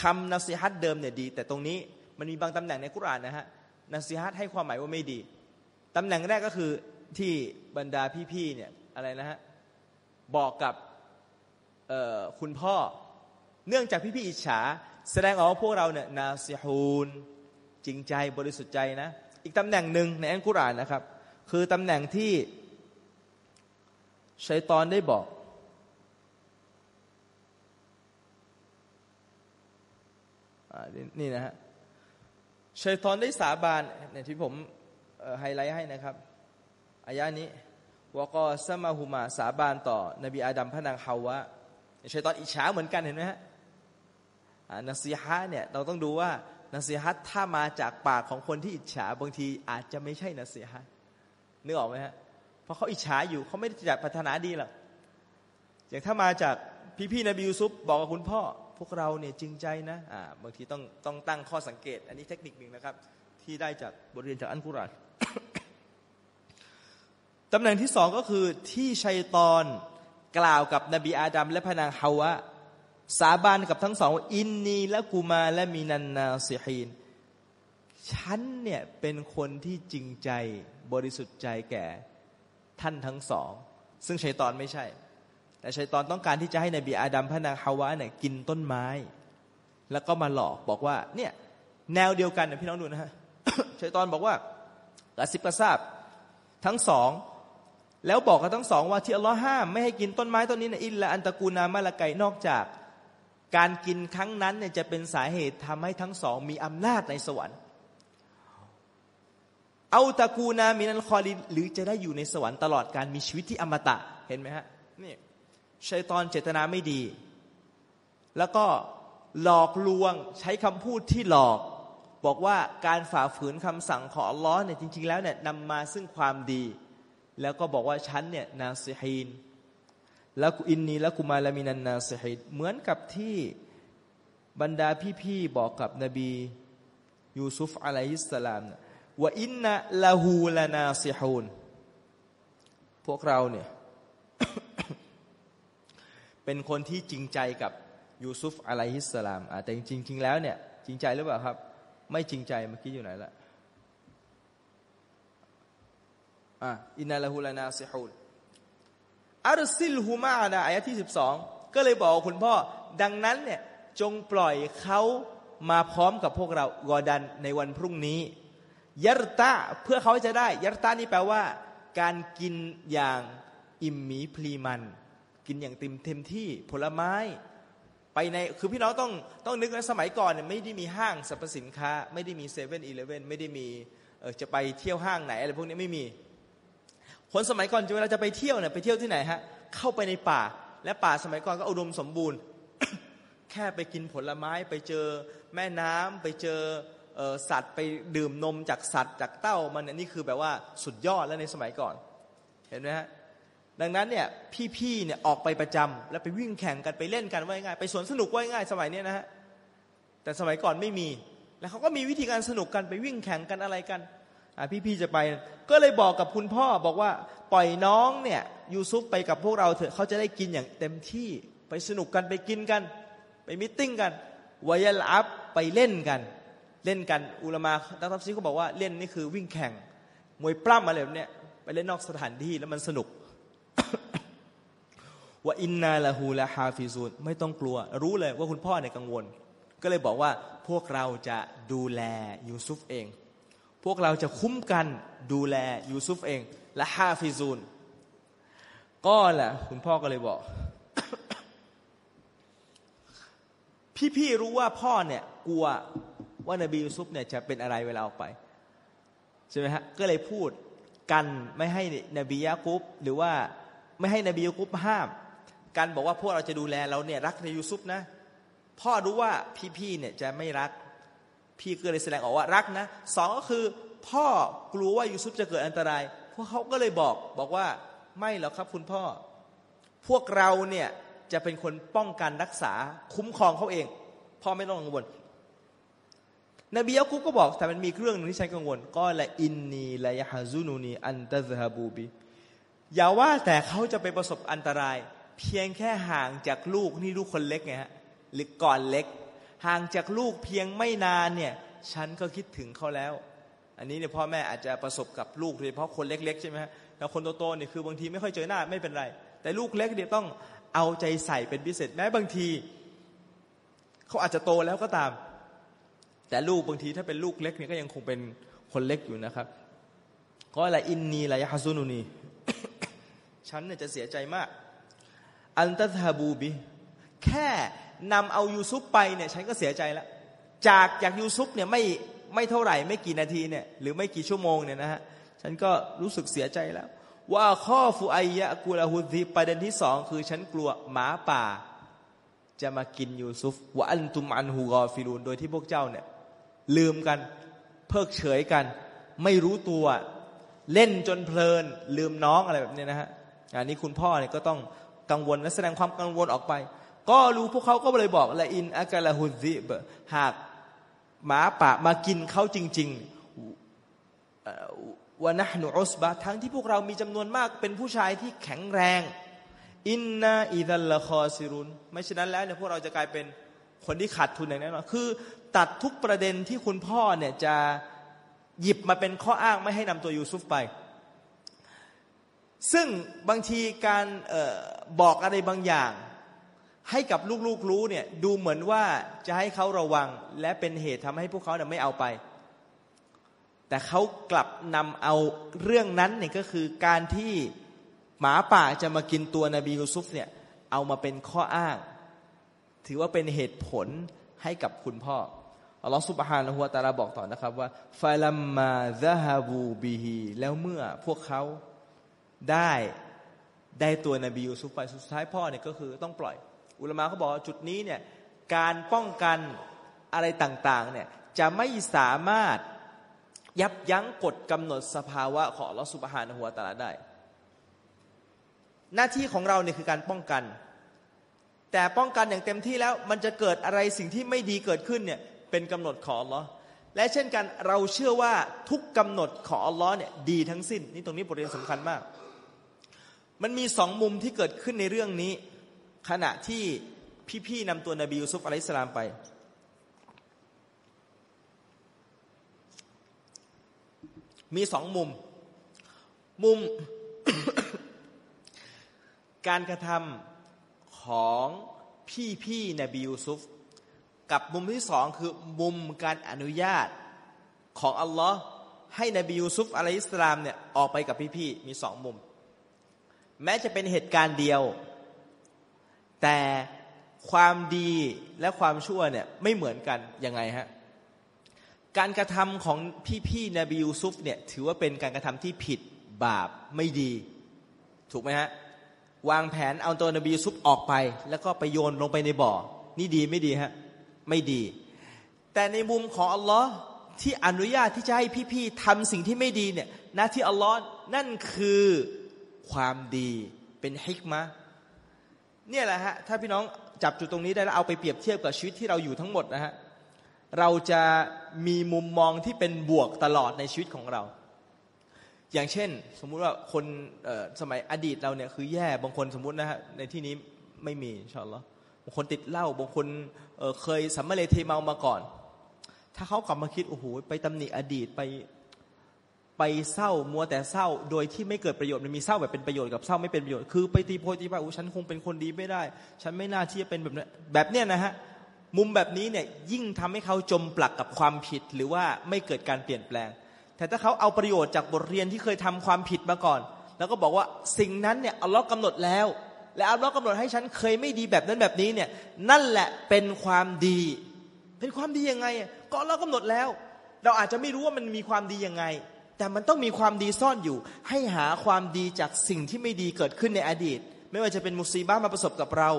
คำนัสีฮัตเดิมเนี่ยดี แต่ตรงนี้ มันมีบางตำแหน่งในกุรานนะฮะนัสีฮัตให้ความหมายว่าไม่ดีตำแหน่งแรกก็คือที่บรรดาพี่ๆเนี่ยอะไรนะฮะบอกกับคุณพ่อ เนื่องจากพี่ๆอิจฉา แสดงออกว่าพวกเราเนี่ยนาซิฮูนจริงใจบริสุทธิ์ใจนะ อีกตำแหน่งหนึ่งในอัลกุรอานนะครับ คือตำแหน่งที่ชัยตอนได้บอกนี่นะฮะ ชัยตอนได้สาบานเนี่ยที่ผมไฮไลท์ให้นะครับอายานี้วกอสมาหุมาสาบานต่อ นบีอาดัมพระนางฮาวะชัยตอนอิจฉาเหมือนกันเห็นไหมฮะนัสีฮัเนี่ยเราต้องดูว่านัสีฮัถ้ามาจากปากของคนที่อิจฉาบางทีอาจจะไม่ใช่นัสีฮันึกออกไหมฮะเพราะเขาอิจฉาอยู่เขาไม่ได้จะพัฒนาดีหรอกอย่างถ้ามาจากพี่ๆนบียูซุปบอกกับคุณพ่อ พวกเราเนี่ยจริงใจนะอ่าบางทีต้องต้องตั้งข้อสังเกต อันนี้เทคนิคหนึ่งนะครับ ที่ได้จากบทเรียนจากอันกุรานตำแหน่งที่สองก็คือที่ชัยตอนกล่าวกับนบีอาดัมและพนางฮาวะ สาบานกับทั้งสองอินนีและกูมาและมีนันนาสิฮีนฉันเนี่ยเป็นคนที่จริงใจบริสุทธิ์ใจแก่ท่านทั้งสอง ซึ่งชัยตอนไม่ใช่ แต่ชัยตอนต้องการที่จะให้นบีอาดัมพนางฮาวะเนี่ยกินต้นไม้ แล้วก็มาหลอกบอกว่าเนี่ยแนวเดียวกันนะพี่น้องดูนะฮะชัยตอนบอกว่ากระซิบกระซาบทั้งสองแล้วบอกกับทั้งสองว่าที่อัลลอฮ์ห้ามไม่ให้กินต้นไม้ต้นนี้นะอินละอันตะกูนามะละไกนอกจาก การกินครั้งนั้นเนี่ยจะเป็นสาเหตุทำให้ทั้งสองมีอำนาจในสวรรค์เอาตะกูนามินันคอลิหรือจะได้อยู่ในสวรรค์ตลอดการมีชีวิตที่อมตะเห็นไหมฮะนี่ ชัยตอนเจตนาไม่ดี แล้วก็หลอกลวงใช้คำพูดที่หลอก บอกว่าการฝ่าฝืนคำสั่งของอัลลอฮ์เนี่ยจริง ๆ แล้วเนี่ยนำมาซึ่งความดี แล้วก็บอกว่าฉันเนี่ยนาซิฮีนแล้วอินนีแล้วกุมาลามินันนาซิฮีนเหมือนกับที่บรรดาพี่ๆบอกกับนบียูซุฟอะลัยฮิสสลามว่าอินนะละฮูลานาซิฮูนพวกเราเนี่ย เป็นคนที่จริงใจกับยูซุฟอะลัยฮิสสลามแต่จริง ๆ แล้วเนี่ย จริงใจหรือเปล่าครับ ไม่จริงใจเมื่อกี้อยู่ไหนละอินนาละฮูลานาซิฮูนอารซิลฮูมานะอายะที่สิบสองก็เลยบอกคุณพ่อ ดังนั้นเนี่ยจงปล่อยเขามาพร้อมกับพวกเรากอดันในวันพรุ่งนี้ยัรตาเพื่อเขาจะได้ยัรตานี่แปลว่า การกินอย่างอิ่มหมีพลีมัน กินอย่างเต็มเต็มที่ผลไม้ ไปในคือพี่น้องต้องต้องนึกนะสมัยก่อนเนี่ยไม่ได้มีห้างสรรพสินค้า ไม่ได้มีเซเว่นอีเลฟเว่นไม่ได้มีจะไปเที่ยวห้างไหนอะไรพวกนี้ไม่มี คนสมัยก่อนเวลาจะไปเที่ยวเนี่ยไปเที่ยวที่ไหนฮะเข้าไปในป่า และป่าสมัยก่อนก็อุดมสมบูรณ์ แค่ไปกินผลไม้ไปเจอแม่น้ำไปเจอสัตว์ไปดื่มนมจากสัตว์จากเต้ามันนี่คือแบบว่าสุดยอดแล้วในสมัยก่อน เห็นไหมฮะ ดังนั้นเนี่ยพี่ๆเนี่ยออกไปประจำแล้วไปวิ่งแข่งกันไปเล่นกันว่าง่ายไปสวนสนุกว่าง่ายสมัยนี้นะฮะแต่สมัยก่อนไม่มี แล้วเขาก็มีวิธีการสนุกกันไปวิ่งแข่งกันอะไรกันพี่ๆจะไป ก็เลยบอกกับคุณพ่อบอกว่าปล่อยน้องเนี่ยยูซุปไปกับพวกเราเถอะเขาจะได้กินอย่างเต็มที่ไปสนุกกันไปกินกัน ไปมิ팅กันวายลอัพไปเล่นกัน เล่นกันอุลมานักทัพซีเขาบอกว่าเล่นนี่คือวิ่งแข่งมวยปล้ำอะไรแบบเนี้ยไปเล่นนอกสถานที่แล้วมันสนุก ว่าอินนาละฮูละฮาฟิซูนไม่ต้องกลัว รู้เลยว่าคุณพ่อเนี่ยกังวล ก็เลยบอกว่าพวกเราจะดูแลยูซุฟเอง พวกเราจะคุ้มกันดูแลยูซุฟเองและฮาฟิซูนก็แหละคุณพ่อก็เลยบอก พี่ๆรู้ว่าพ่อเนี่ยกลัวว่านบียูซุฟเนี่ยจะเป็นอะไรเวลาออกไปใช่ไหมฮะก็เลยพูดกันไม่ให้นบียากุบหรือว่า ให้นบียากุบห้ามกันบอกว่าพวกเราจะดูแลเราเนี่ยรักในยูซุฟนะ พ่อรู้ว่าพี่ๆเนี่ยจะไม่รัก พี่ก็เลยแสดงออกว่ารักนะสองก็คือพ่อกลัวว่ายูซุฟจะเกิดอันตราย พวกเขาก็เลยบอกบอกว่าไม่หรอกครับคุณพ่อ พวกเราเนี่ยจะเป็นคนป้องกันรักษาคุ้มครองเขาเอง พ่อไม่ต้องกังวล นบียากุก็บอกแต่มันมีเรื่องนึงที่ฉันกังวล ก็ละอินนีละยาฮาซุนูนีอันตะซฮบูบี อย่าว่าแต่เขาจะไปประสบอันตราย เพียงแค่ห่างจากลูกนี่ลูกคนเล็กไงฮะหรือก่อนเล็ก ห่างจากลูกเพียงไม่นานเนี่ยฉันก็คิดถึงเขาแล้ว อันนี้เนี่ยพ่อแม่อาจจะประสบกับลูกโดยเฉพาะคนเล็ก ๆ ใช่ไหมฮะแล้วคนโตๆเนี่ยคือบางทีไม่ค่อยเจอหน้าไม่เป็นไร แต่ลูกเล็กเดี๋ยวต้องเอาใจใส่เป็นพิเศษแม้บางที เขาอาจจะโตแล้วก็ตาม แต่ลูกบางทีถ้าเป็นลูกเล็กเนี่ยก็ยังคงเป็นคนเล็กอยู่นะครับก็อะไรอินนีละยาฮซุนุนี ฉันเนี่ยจะเสียใจมาก อันตะฮาบูบีแค่นำเอายูซุปไปเนี่ยฉันก็เสียใจแล้ว จากจากยูซุปเนี่ยไม่ไม่เท่าไหร่ไม่กี่นาทีเนี่ยหรือไม่กี่ชั่วโมงเนี่ยนะฮะฉันก็รู้สึกเสียใจแล้ว ว่าข้อฟูไอยะกูลาฮุดีประเด็นที่สองคือฉันกลัวหมาป่า จะมากินยูซุฟว่าอันตุมอันฮูกอฟิรูนโดยที่พวกเจ้าเนี่ยลืมกันเพิกเฉยกัน ไม่รู้ตัว เล่นจนเพลิน ลืมน้องอะไรแบบนี้นะฮะ อันนี้คุณพ่อเนี่ยก็ต้องกังวลและแสดงความกังวลออกไป ก็รู้พวกเขาก็เลยบอกละอินอากาลาฮุซิบหากหมาป่ามากินเขาจริงๆวานะหนูอสบะทั้งที่พวกเรามีจำนวนมากเป็นผู้ชายที่แข็งแรง อินนาอิดัลละคอซิรุนไม่ฉะนั้นแล้วเนี่ยพวกเราจะกลายเป็นคนที่ขาดทุนอย่างแน่นอนคือตัดทุกประเด็นที่คุณพ่อเนี่ยจะหยิบมาเป็นข้ออ้างไม่ให้นำตัวยูซุฟไป ซึ่งบางทีการออบอกอะไรบางอย่าง ให้กับลูกๆรู้เนี่ยดูเหมือนว่าจะให้เขาระวังและเป็นเหตุทำให้พวกเขาเนี่ยไม่เอาไป แต่เขากลับนำเอาเรื่องนั้นเนี่ยก็คือการที่หมาป่าจะมากินตัวนบียูซุฟเนี่ยเอามาเป็นข้ออ้าง ถือว่าเป็นเหตุผลให้กับคุณพ่ออัลลอฮฺสุบฮานะฮุวาตาลาบอกต่อนะครับว่าฟาลัมมาซาฮาบูบีฮีแล้วเมื่อพวกเขา ได้ได้ตัวนบียูซุฟไปสุดท้ายพ่อเนี่ยก็คือต้องปล่อย อุลามะเขาบอกจุดนี้เนี่ยการป้องกันอะไรต่างๆเนี่ยจะไม่สามารถยับยั้งกฎกำหนดสภาวะของลอสุบฮานหัวตาลาได้ หน้าที่ของเราเนี่ยคือการป้องกัน แต่ป้องกันอย่างเต็มที่แล้วมันจะเกิดอะไรสิ่งที่ไม่ดีเกิดขึ้นเนี่ยเป็นกำหนดของอัลลอฮ์และเช่นกันเราเชื่อว่าทุกกำหนดของอัลลอฮ์เนี่ยดีทั้งสิ้น นี่ตรงนี้บทเรียนสำคัญมาก มันมีสองมุมที่เกิดขึ้นในเรื่องนี้ ขณะที่พี่ๆนำตัวนบียูซุฟอะลัยสลามไป มีสองมุม มุม การกระทำของพี่ๆนบียูซุฟกับมุมที่สองคือมุมการอนุญาตของอัลลอฮ์ให้นบียูซุฟอะลัยสลามเนี่ยออกไปกับพี่ๆมีสองมุม แม้จะเป็นเหตุการณ์เดียว แต่ความดีและความชั่วเนี่ยไม่เหมือนกันยังไงฮะการกระทำของพี่ๆนบียูซุฟเนี่ยถือว่าเป็นการกระทำที่ผิดบาปไม่ดี ถูกไหมฮะวางแผนเอาตัวนบียูซุฟออกไป แล้วก็ไปโยนลงไปในบ่อ นี่ดีไม่ดีฮะไม่ดี แต่ในมุมของอัลลอฮ์ที่อนุญาตที่จะให้พี่ๆทำสิ่งที่ไม่ดีเนี่ยหน้าที่อัลลอฮ์นั่นคือ ความดีเป็นฮิกมะเนี่ยแหละฮะถ้าพี่น้องจับจุดตรงนี้ได้แล้วเอาไปเปรียบเทียบกับชีวิตที่เราอยู่ทั้งหมดนะฮะเราจะมีมุมมองที่เป็นบวกตลอดในชีวิตของเรา อย่างเช่น สมมุติว่าคนสมัยอดีตเราเนี่ยคือแย่บางคนสมมุตินะฮะในที่นี้ไม่มีชอนหรอบางคนติดเหล้าบางคนเเคยสัมมาเลเทเมามาก่อน ถ้าเขากลับมาคิดโอ้โหไปตำหนิอดีตไป ไปเศร้ามัวแต่เศร้า โดยที่ไม่เกิดประโยชน์มันมีเศร้าแบบเป็นประโยชน์กับเศร้าไม่เป็นประโยชน์คือไปตีโพยตีไปโอ้ฉันคงเป็นคนดีไม่ได้ ฉันไม่น่าที่จะเป็นแบบนี้แบบเนี้ยนะฮะมุมแบบนี้เนี่ยยิ่งทำให้เขาจมปลักกับความผิดหรือว่าไม่เกิดการเปลี่ยนแปลง แต่ถ้าเขาเอาประโยชน์จากบทเรียนที่เคยทำความผิดมาก่อน แล้วก็บอกว่าสิ่งนั้นเนี่ยอัลลอฮ์กำหนดแล้ว และอัลลอฮ์กำหนดให้ฉันเคยไม่ดีแบบนั้นแบบนี้เนี่ยนั่นแหละเป็นความดี เป็นความดียังไง ก็อัลลอฮ์กำหนดแล้ว เราอาจจะไม่รู้ว่ามันมีความดียังไง แต่มันต้องมีความดีซ่อนอยู่ ให้หาความดีจากสิ่งที่ไม่ดีเกิดขึ้นในอดีต ไม่ว่าจะเป็นมุสีบ้ามาประสบกับเรา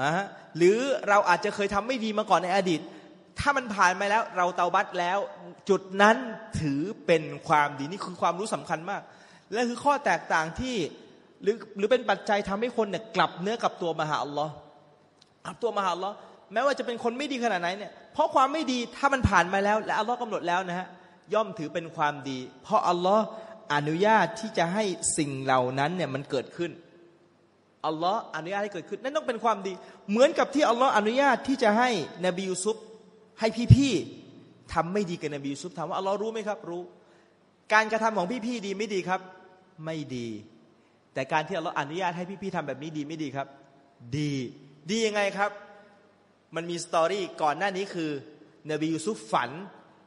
อะหรือเราอาจจะเคยทำไม่ดีมาก่อนในอดีต ถ้ามันผ่านมาแล้วเราเตาบัตแล้ว จุดนั้นถือเป็นความดีนี่คือความรู้สำคัญมาก และคือข้อแตกต่างที่หรือหรือเป็นปัจจัยทำให้คนเนี่ยกลับเนื้อกับตัวมหาอัลลอฮ์กลับตัวมหาอัลลอฮ์แม้ว่าจะเป็นคนไม่ดีขนาดไหนเนี่ยเพราะความไม่ดีถ้ามันผ่านมาแล้ว และอัลลอฮ์กำหนดแล้วนะฮะ ย่อมถือเป็นความดี เพราะอัลลอฮ์อนุญาตที่จะให้สิ่งเหล่านั้นเนี่ยมันเกิดขึ้นอัลลอฮ์อนุญาตให้เกิดขึ้นนั่นต้องเป็นความดี เหมือนกับที่อัลลอฮ์อนุญาตที่จะให้นบียูซุฟให้พี่ๆทำไม่ดีกับนบียูซุฟถามว่าอัลลอฮ์รู้ไหมครับรู้ การกระทำของพี่ๆดีไม่ดีครับ ไม่ดี แต่การที่อัลลอฮ์อนุญาตให้พี่ๆทำแบบนี้ดีไม่ดีครับ ดี ดียังไงครับ มันมี story ก่อนหน้านี้คือ นบียูซุฟฝัน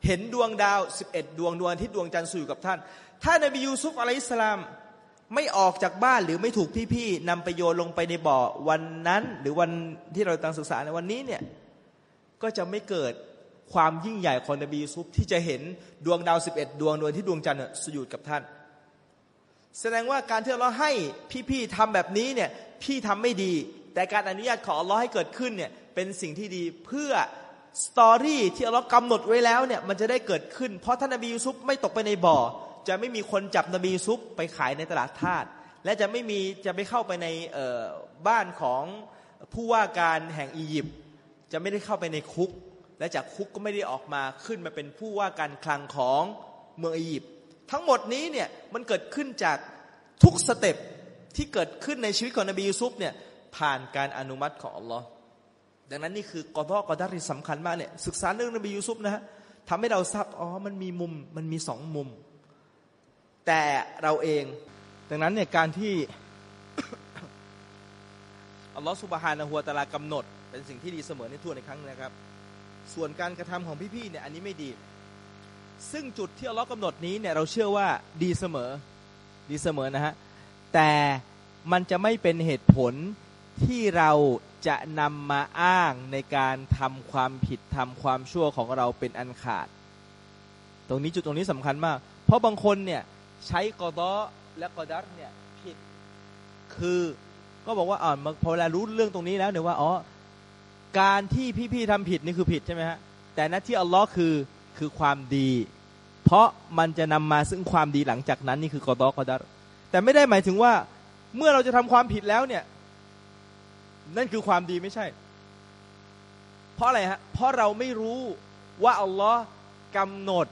เห็นดวงดาว 11 ดวงดวงทิตย์ดวงจันทร์สู่กับท่าน ถ้านบียูซุฟอะลัยฮิสสลามไม่ออกจากบ้านหรือไม่ถูกพี่ๆนำไปโยนลงไปในบ่อวันนั้น หรือวันที่เราตั้งศึกษาในวันนี้เนี่ยก็จะไม่เกิดความยิ่งใหญ่ของนบียูซุฟที่จะเห็นดวงดาวสิบเอ็ดดวงดวงที่ดวงจันทร์สยุดกับท่าน แสดงว่าการที่เราให้พี่ๆทำแบบนี้เนี่ยพี่ทำไม่ดี แต่การอนุญาตของอัลลอฮ์ให้เกิดขึ้นเนี่ยเป็นสิ่งที่ดีเพื่อ story ที่อัลลอฮ์กำหนดไว้แล้วเนี่ยมันจะได้เกิดขึ้น เพราะท่านนบียูซุฟไม่ตกไปในบ่อ จะไม่มีคนจับนบียูซุฟไปขายในตลาดทาสและจะไม่มีจะไม่เข้าไปในบ้านของผู้ว่าการแห่งอียิปต์จะไม่ได้เข้าไปในคุก และจากคุกก็ไม่ได้ออกมาขึ้นมาเป็นผู้ว่าการคลังของเมืองอียิปต์ทั้งหมดนี้เนี่ยมันเกิดขึ้นจากทุก step ที่เกิดขึ้นในชีวิตของนบียูซุฟเนี่ยผ่านการอนุมัติของอัลลอฮ์ ดังนั้นนี่คือกอดอกอดาที่สำคัญมากเนี่ยศึกษาเรื่องนบียูซุปนะฮะทำให้เราทราบอ๋อมันมีมุมมันมีสองมุม แต่เราเอง ดังนั้นเนี่ยการที่อัลลอฮฺสุบฮานะฮัวตะลากำหนด เป็นสิ่งที่ดีเสมอในทั่วในครั้งนะครับ ส่วนการกระทำของพี่ๆเนี่ยอันนี้ไม่ดี ซึ่งจุดที่อัลลอฮ์กำหนดนี้เนี่ยเราเชื่อว่าดีเสมอดีเสมอนะฮะแต่มันจะไม่เป็นเหตุผลที่เรา จะนำมาอ้างในการทำความผิดทำความชั่วของเราเป็นอันขาด ตรงนี้จุดตรงนี้สำคัญมาก เพราะบางคนเนี่ยใช้กอดอและกอดัตเนี่ยผิด คือก็บอกว่าอ่าพอเวลารู้เรื่องตรงนี้แล้วเนี่ยว่าอ๋อการที่พี่ๆทำผิดนี่คือผิดใช่ไหมฮะแต่หน้าที่อัลลอฮ์คือคือความดี เพราะมันจะนำมาซึ่งความดีหลังจากนั้นนี่คือกอดอกอดัตแต่ไม่ได้หมายถึงว่าเมื่อเราจะทำความผิดแล้วเนี่ย นั่นคือความดีไม่ใช่ เพราะอะไรฮะ เพราะเราไม่รู้ว่าอัลลอฮ์กำหนด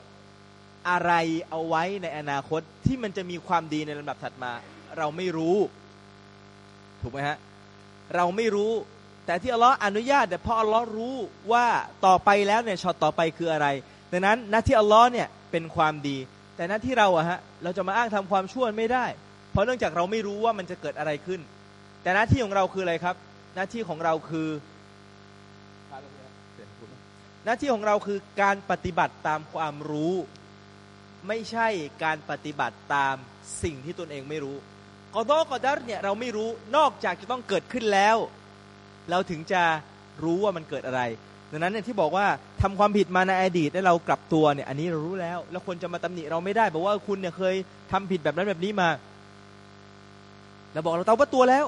อะไรเอาไว้ในอนาคตที่มันจะมีความดีในลำดับถัดมา เราไม่รู้ ถูกไหมฮะ เราไม่รู้ แต่ที่อัลลอฮ์อนุญาตแต่เพราะอัลลอฮ์รู้ว่าต่อไปแล้วเนี่ยช็อตต่อไปคืออะไร ดังนั้นหน้าที่อัลลอฮ์เนี่ยเป็นความดี แต่หน้าที่เราอะฮะเราจะมาอ้างทำความชั่วไม่ได้ เพราะเนื่องจากเราไม่รู้ว่ามันจะเกิดอะไรขึ้น แต่หน้าที่ของเราคืออะไรครับ หน้าที่ของเราคือหน้าที่ของเราคือการปฏิบัติตามความรู้ ไม่ใช่การปฏิบัติตามสิ่งที่ตนเองไม่รู้กอดอกอดัรเนี่ยเราไม่รู้นอกจากจะต้องเกิดขึ้นแล้ว เราถึงจะรู้ว่ามันเกิดอะไร ดังนั้นเนี่ยที่บอกว่าทำความผิดมาในอดีตแล้วเรากลับตัวเนี่ยอันนี้เรารู้แล้ว แล้วคนจะมาตำหนิเราไม่ได้บอกว่าคุณเนี่ยเคยทำผิดแบบนั้นแบบนี้มาเราบอกเราเตาว่าตัวแล้ว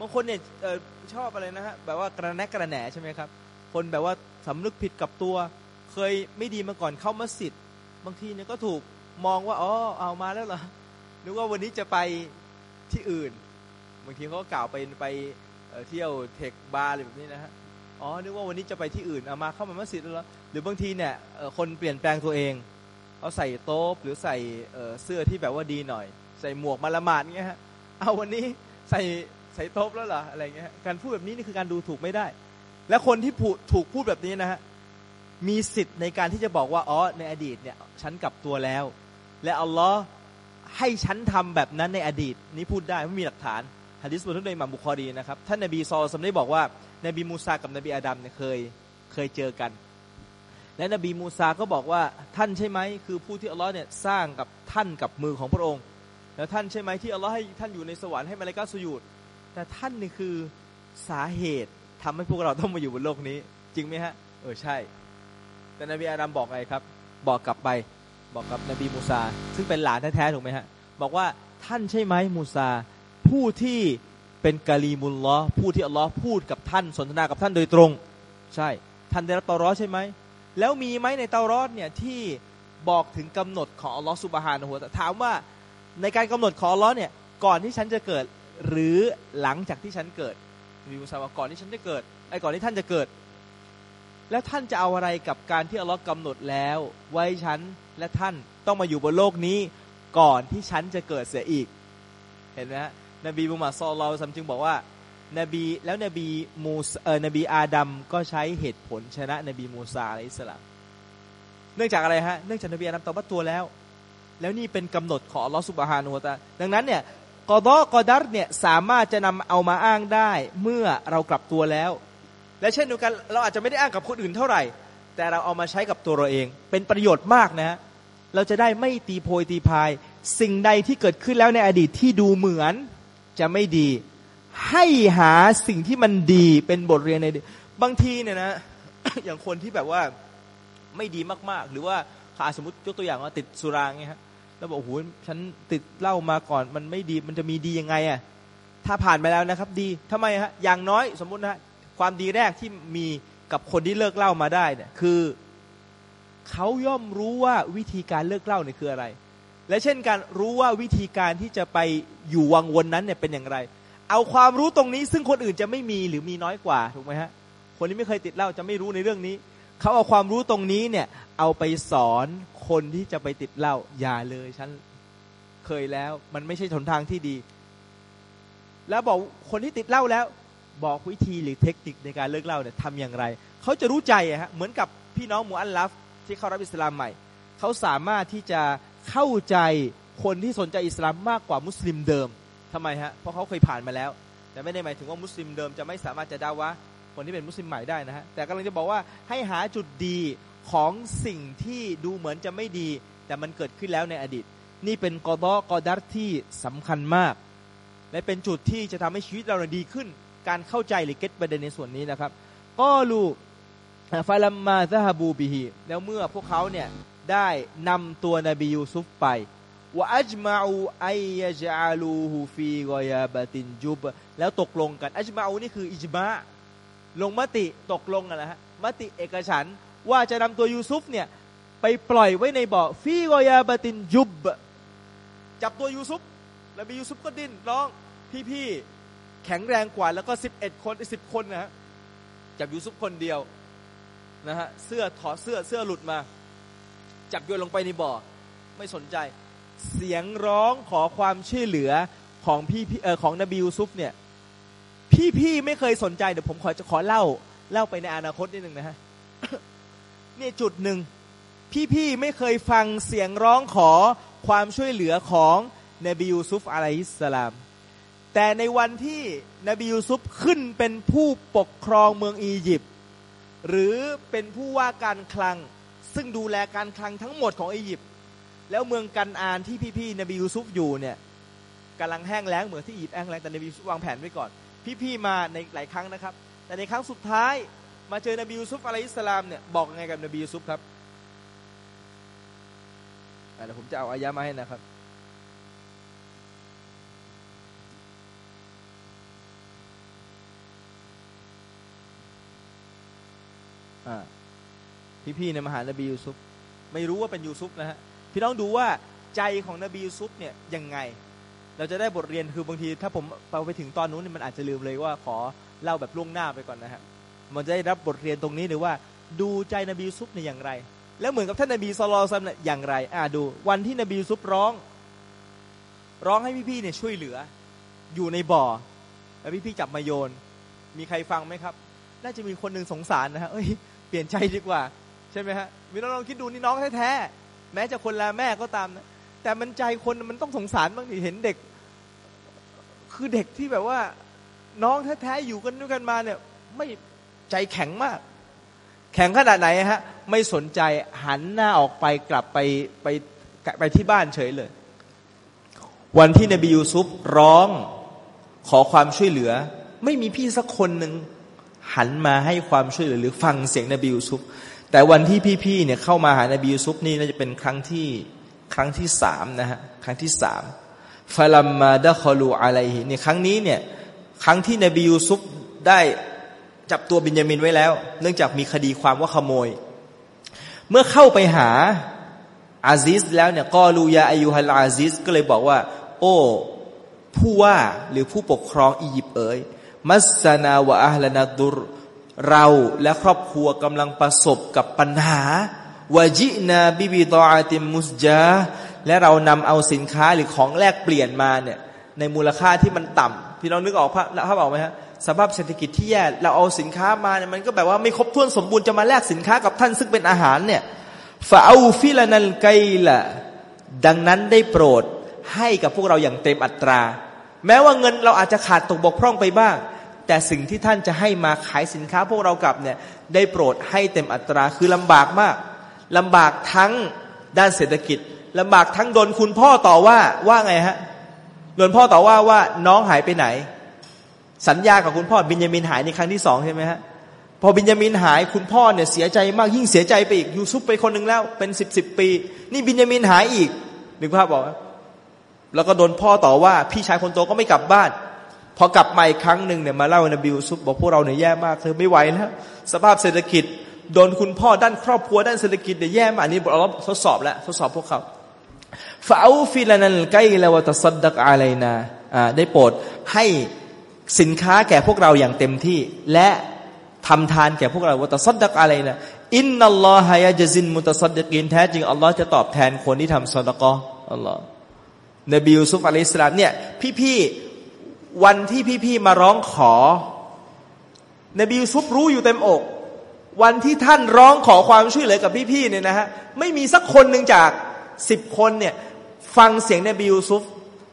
บางคนเนี่ยชอบอะไรนะฮะแบบว่ากระแนกกระแหนใช่ไหมครับ คนแบบว่าสำนึกผิดกับตัว เคยไม่ดีมาก่อนเข้ามัสยิดบางทีเนี่ยก็ถูกมองว่าอ๋อเอามาแล้วเหรอนึกว่าวันนี้จะไปที่อื่น บางทีเขาก็กล่าวไปไปเที่ยวเทคบาร์อะไรแบบนี้นะฮะอ๋อนึกว่าวันนี้จะไปที่อื่นเอามาเข้ามามัสยิดแล้วหรือบางทีเนี่ยคนเปลี่ยนแปลงตัวเองเขาใส่โต๊ะหรือใส่เสื้อที่แบบว่าดีหน่อย ใส่หมวกมาละหมาดเงี้ยฮะเอาวันนี้ใส่ ใส่โต๊ะแล้วเหรออะไรเงี้ยการพูดแบบนี้นี่คือการดูถูกไม่ได้ และคนที่ถูกพูดแบบนี้นะฮะมีสิทธิ์ในการที่จะบอกว่าอ๋อในอดีตเนี่ยฉันกลับตัวแล้ว และอัลลอฮ์ให้ฉันทำแบบนั้นในอดีต นี้พูดได้ไม่มีหลักฐานฮะดิษบนทุนในมัมบุคอรีนะครับท่านนบีซอลสมได้บอกว่านบีมูซากับนบีอาดัมเนี่ยเคยเคยเจอกัน และนบีมูซาก็บอกว่าท่านใช่ไหมคือผู้ที่อัลลอฮ์เนี่ยสร้างกับท่านกับมือของพระองค์ แล้วท่านใช่ไหมที่อัลลอฮ์ให้ท่านอยู่ในสวรรค์ให้มาเลกาสุยูด แต่ท่านนี่คือสาเหตุทำให้พวกเราต้องมาอยู่บนโลกนี้ จริงไหมฮะ เออ ใช่ แต่นบีอาดัมบอกอะไงครับ บอกกลับไป บอกกับนบีมูซา ซึ่งเป็นหลานแท้ๆถูกไหมฮะ บอกว่าท่านใช่ไหมมูซา ผู้ที่เป็นกาลีมุลลอผู้ที่อัลลอฮ์พูดกับท่านสนทนากับท่านโดยตรง ใช่ ท่านได้รับเตารอดใช่ไหม แล้วมีไหมในเตารอดเนี่ยที่บอกถึงกำหนดของอัลลอฮ์สุบฮานะฮูวถามว่าในการกำหนดของอัลลอฮ์เนี่ยก่อนที่ฉันจะเกิด หรือหลังจากที่ฉันเกิดนบีมูซาว่าก่อนที่ฉันจะเกิดไอ้ก่อนที่ท่านจะเกิด แล้วท่านจะเอาอะไรกับการที่อัลลอฮ์กำหนดแล้ว ไว้ฉันและท่านต้องมาอยู่บนโลกนี้ก่อนที่ฉันจะเกิดเสียอีก เห็นไหมฮะนบีมุฮัมมัดซอลลัลซัมจึงบอกว่านบีแล้วนบีมูเออนบีอาดัมก็ใช้เหตุผลชนะนบีมูซาอะลัยสลามเนื่องจากอะไรฮะเนื่องจากนบีอาดัมเตาบัตตัวแล้ว แล้วนี่เป็นกำหนดของอัลลอฮ์สุบฮานุตะดังนั้นเนี่ย กอดอกอดัรเนี่ยสามารถจะนำเอามาอ้างได้เมื่อเรากลับตัวแล้ว และเช่นเดียวกันเราอาจจะไม่ได้อ้างกับคนอื่นเท่าไหร่ แต่เราเอามาใช้กับตัวเราเอง เป็นประโยชน์มากนะเราจะได้ไม่ตีโพยตีพาย สิ่งใดที่เกิดขึ้นแล้วในอดีตที่ดูเหมือนจะไม่ดี ให้หาสิ่งที่มันดีเป็นบทเรียนในบางทีเนี่ยนะอย่างคนที่แบบว่าไม่ดีมากๆ หรือว่าขาสมมติยกตัวอย่างว่าติดสุราเงี้ยฮะ แล้วบอกโอ้โหฉันติดเหล้ามาก่อนมันไม่ดีมันจะมีดียังไงอะถ้าผ่านไปแล้วนะครับ ดีทำไมฮะอย่างน้อยสมมุตินะความดีแรกที่มีกับคนที่เลิกเหล้ามาได้เนี่ยคือเขาย่อมรู้ว่าวิธีการเลิกเหล้าเนี่ยคืออะไร และเช่นการรู้ว่าวิธีการที่จะไปอยู่วังวนนั้นเนี่ยเป็นอย่างไร เอาความรู้ตรงนี้ซึ่งคนอื่นจะไม่มีหรือมีน้อยกว่าถูกไหมฮะคนที่ไม่เคยติดเหล้าจะไม่รู้ในเรื่องนี้ เขาเอาความรู้ตรงนี้เนี่ย เอาไปสอนคนที่จะไปติดเหล้าอย่าเลยฉันเคยแล้ว มันไม่ใช่หนทางที่ดี แล้วบอกคนที่ติดเหล้าแล้ว บอกวิธีหรือเทคนิคในการเลิกเหล้าเนี่ยทำอย่างไร เขาจะรู้ใจฮะเหมือนกับพี่น้องมูอัลลัฟที่เข้ารับอิสลามใหม่ เขาสามารถที่จะเข้าใจคนที่สนใจอิสลามมากกว่ามุสลิมเดิมทำไมฮะเพราะเขาเคยผ่านมาแล้ว แต่ไม่ได้หมายถึงว่ามุสลิมเดิมจะไม่สามารถจะด่าวะ คนที่เป็นมุสลิมใหม่ได้นะฮะแต่กำลังจะบอกว่าให้หาจุดดีของสิ่งที่ดูเหมือนจะไม่ดี แต่มันเกิดขึ้นแล้วในอดีต นี่เป็นกอดอกอดัตที่สำคัญมาก และเป็นจุดที่จะทำให้ชีวิตเราดีขึ้น การเข้าใจหรือเก็ตประเด็นในส่วนนี้นะครับก็ลูฟาลัมมาซาฮบูบิฮีแล้วเมื่อพวกเขาเนี่ยได้นำตัวนบียูซุฟไปว่าอัจมาอูไอยจาลูฮูฟีกอยาบตินจุบแล้วตกลงกันอัจมาอูนี่คืออิจมา ลงมติตกลงกันนะฮะมติเอกฉันว่าจะนำตัวยูซุฟเนี่ยไปปล่อยไว้ในบ่อฟีกอยาบตินจุบ จับตัวยูซุฟแล้วมียูซุฟก็ดิ้นร้องพี่ๆแข็งแรงกว่าแล้วก็สิบเอ็ดคนสิบคนนะฮะจับยูซุฟคนเดียวนะฮะเสื้อถอดเสื้อเสื้อหลุดมา จับโยนลงไปในบ่อ ไม่สนใจเสียงร้องขอความช่วยเหลือของพี่เออของนบียูซุฟเนี่ย พี่พี่ไม่เคยสนใจเดี๋ยวผมขอจะขอเล่าเล่าไปในอนาคตนิดหนึ่งนะฮะนี่จุดหนึ่งพี่พี่ไม่เคยฟังเสียงร้องขอความช่วยเหลือของนบียูซุฟอะลัยฮิสสลาม แต่ในวันที่นบียูซุฟขึ้นเป็นผู้ปกครองเมืองอียิปต์หรือเป็นผู้ว่าการคลัง ซึ่งดูแลการคลังทั้งหมดของอียิปต์แล้วเมืองกันอานที่พี่ๆนบียูซุฟอยู่เนี่ยกำลังแห้งแล้งเหมือนที่อียิปต์แห้งแล้งแต่นบียูซุฟวางแผนไว้ก่อน พี่ๆมาในหลายครั้งนะครับ แต่ในครั้งสุดท้ายมาเจอนบียูซุฟอะลัยฮิสสลามเนี่ยบอกไงกับนบียูซุฟครับเดี๋ยวผมจะเอาอายะมาให้นะครับพี่ๆเนี่ยมาหานบียูซุฟไม่รู้ว่าเป็นยูซุฟนะฮะพี่น้องดูว่าใจของนบียูซุฟเนี่ยยังไง เราจะได้บทเรียนคือบางทีถ้าผมไปถึงตอนนู้นมันอาจจะลืมเลยว่าขอเล่าแบบล่วงหน้าไปก่อนนะฮะมันจะได้รับบทเรียนตรงนี้หรือว่าดูใจนบียูซุฟเนี่ยอย่างไร แล้วเหมือนกับท่านนบี صلى الله عليه وسلم เนี่ยอย่างไร อ่าดู วันที่นบียูซุฟร้อง ร้องให้พี่ๆเนี่ยช่วยเหลือ อยู่ในบ่อ แล้วพี่ๆจับมาโยน มีใครฟังไหมครับ น่าจะมีคนหนึ่งสงสารนะฮะเอ้ยเปลี่ยนใจดีกว่า ใช่ไหมฮะมีน้องลองคิดดูนี่น้องแท้ๆแม้จะคนละแม่ก็ตามนะ แต่มันใจคนมันต้องสงสารบ้างดิเห็นเด็ก คือเด็กที่แบบว่า น้องแท้ๆอยู่กันด้วยกันมาเนี่ย ไม่ใจแข็งมาก แข็งขนาดไหนฮะ ไม่สนใจหันหน้าออกไปกลับไปไปไปที่บ้านเฉยเลย วันที่นบียูซุฟร้องขอความช่วยเหลือ ไม่มีพี่สักคนหนึ่งหันมาให้ความช่วยเหลือหรือฟังเสียงนบียูซุฟแต่วันที่พี่ๆเนี่ยเข้ามาหานบียูซุฟนี่น่าจะเป็นครั้งที่ ครั้งที่สามนะฮะครั้งที่สามฟาลัมมาดะคอลูอะไรนี่ครั้งนี้เนี่ยครั้งที่นบียูซุฟได้จับตัวบินยามินไว้แล้ว เนื่องจากมีคดีความว่าขโมย เมื่อเข้าไปหาอาซิสแล้วเนี่ยกอลูยาอายุฮัลอาซิสก็เลยบอกว่า โอ้ผู้ว่าหรือผู้ปกครองอียิปต์เอ๋ยมัสนาวะอัลนาดุรเราและครอบครัวกำลังประสบกับปัญหา วาจินาบิบิตออาติมุสจาและเรานำเอาสินค้าหรือของแลกเปลี่ยนมาเนี่ยในมูลค่าที่มันต่ำพี่น้องนึกออกภาพภาพออกไหมฮะสภาพเศรษฐกิจที่แย่เราเอาสินค้ามาเนี่ยมันก็แบบว่าไม่ครบถ้วนสมบูรณ์จะมาแลกสินค้ากับท่านซึ่งเป็นอาหารเนี่ยฟาอูฟิลานัลไกละดังนั้นได้โปรดให้กับพวกเราอย่างเต็มอัตรา แม้ว่าเงินเราอาจจะขาดตกบกพร่องไปบ้าง แต่สิ่งที่ท่านจะให้มาขายสินค้าพวกเรากลับเนี่ยได้โปรดให้เต็มอัตราคือลำบากมาก ลำบากทั้งด้านเศรษฐกิจลำบากทั้งโดนคุณพ่อต่อว่าว่าไงฮะโดนพ่อต่อว่าว่าน้องหายไปไหน สัญญากับคุณพ่อบินยามินหายในครั้งที่สองใช่ไหมฮะพอบินยามินหายคุณพ่อเนี่ยเสียใจมากยิ่งเสียใจไปอีกยูซุปไปคนหนึ่งแล้ว เป็นสิบสิบปี นี่บินยามินหายอีกนึ่งภาพบอกแล้วก็โดนพ่อต่อว่า พี่ชายคนโตก็ไม่กลับบ้าน พอกลับมาอีกครั้งหนึ่งเนี่ยมาเล่าในบิวซุปบอกพวกเราเนี่ยแย่มากเธอไม่ไหวแล้วสภาพเศรษฐกิจ โดนคุณพ่อด้านครอบครัวด้านเศรษฐกิจเนี่ยแย่มากอันนี้เราทดสอบแล้วทดสอบพวกเขาฟาอูฟิลานันไกลวะตสัดดักอะไรนะได้โปรดให้สินค้าแก่พวกเราอย่างเต็มที่ และทำทานแก่พวกเราวะตสัดดักอะไรนะอินนัลลอฮายะจซินมุตสัดดกินแท้จริงอัลลอฮ์จะตอบแทนคนที่ทำสดกออัลลอฮ์นบียูซุฟอะลัยฮิสสลามเนี่ยพี่ๆวันที่พี่ๆมาร้องขอ นบียูซุฟรู้อยู่เต็มอก วันที่ท่านร้องขอความช่วยเหลือกับพี่ๆเนี่ยนะฮะไม่มีสักคนหนึ่งจากสิบคนเนี่ยฟังเสียงนบียูซุฟ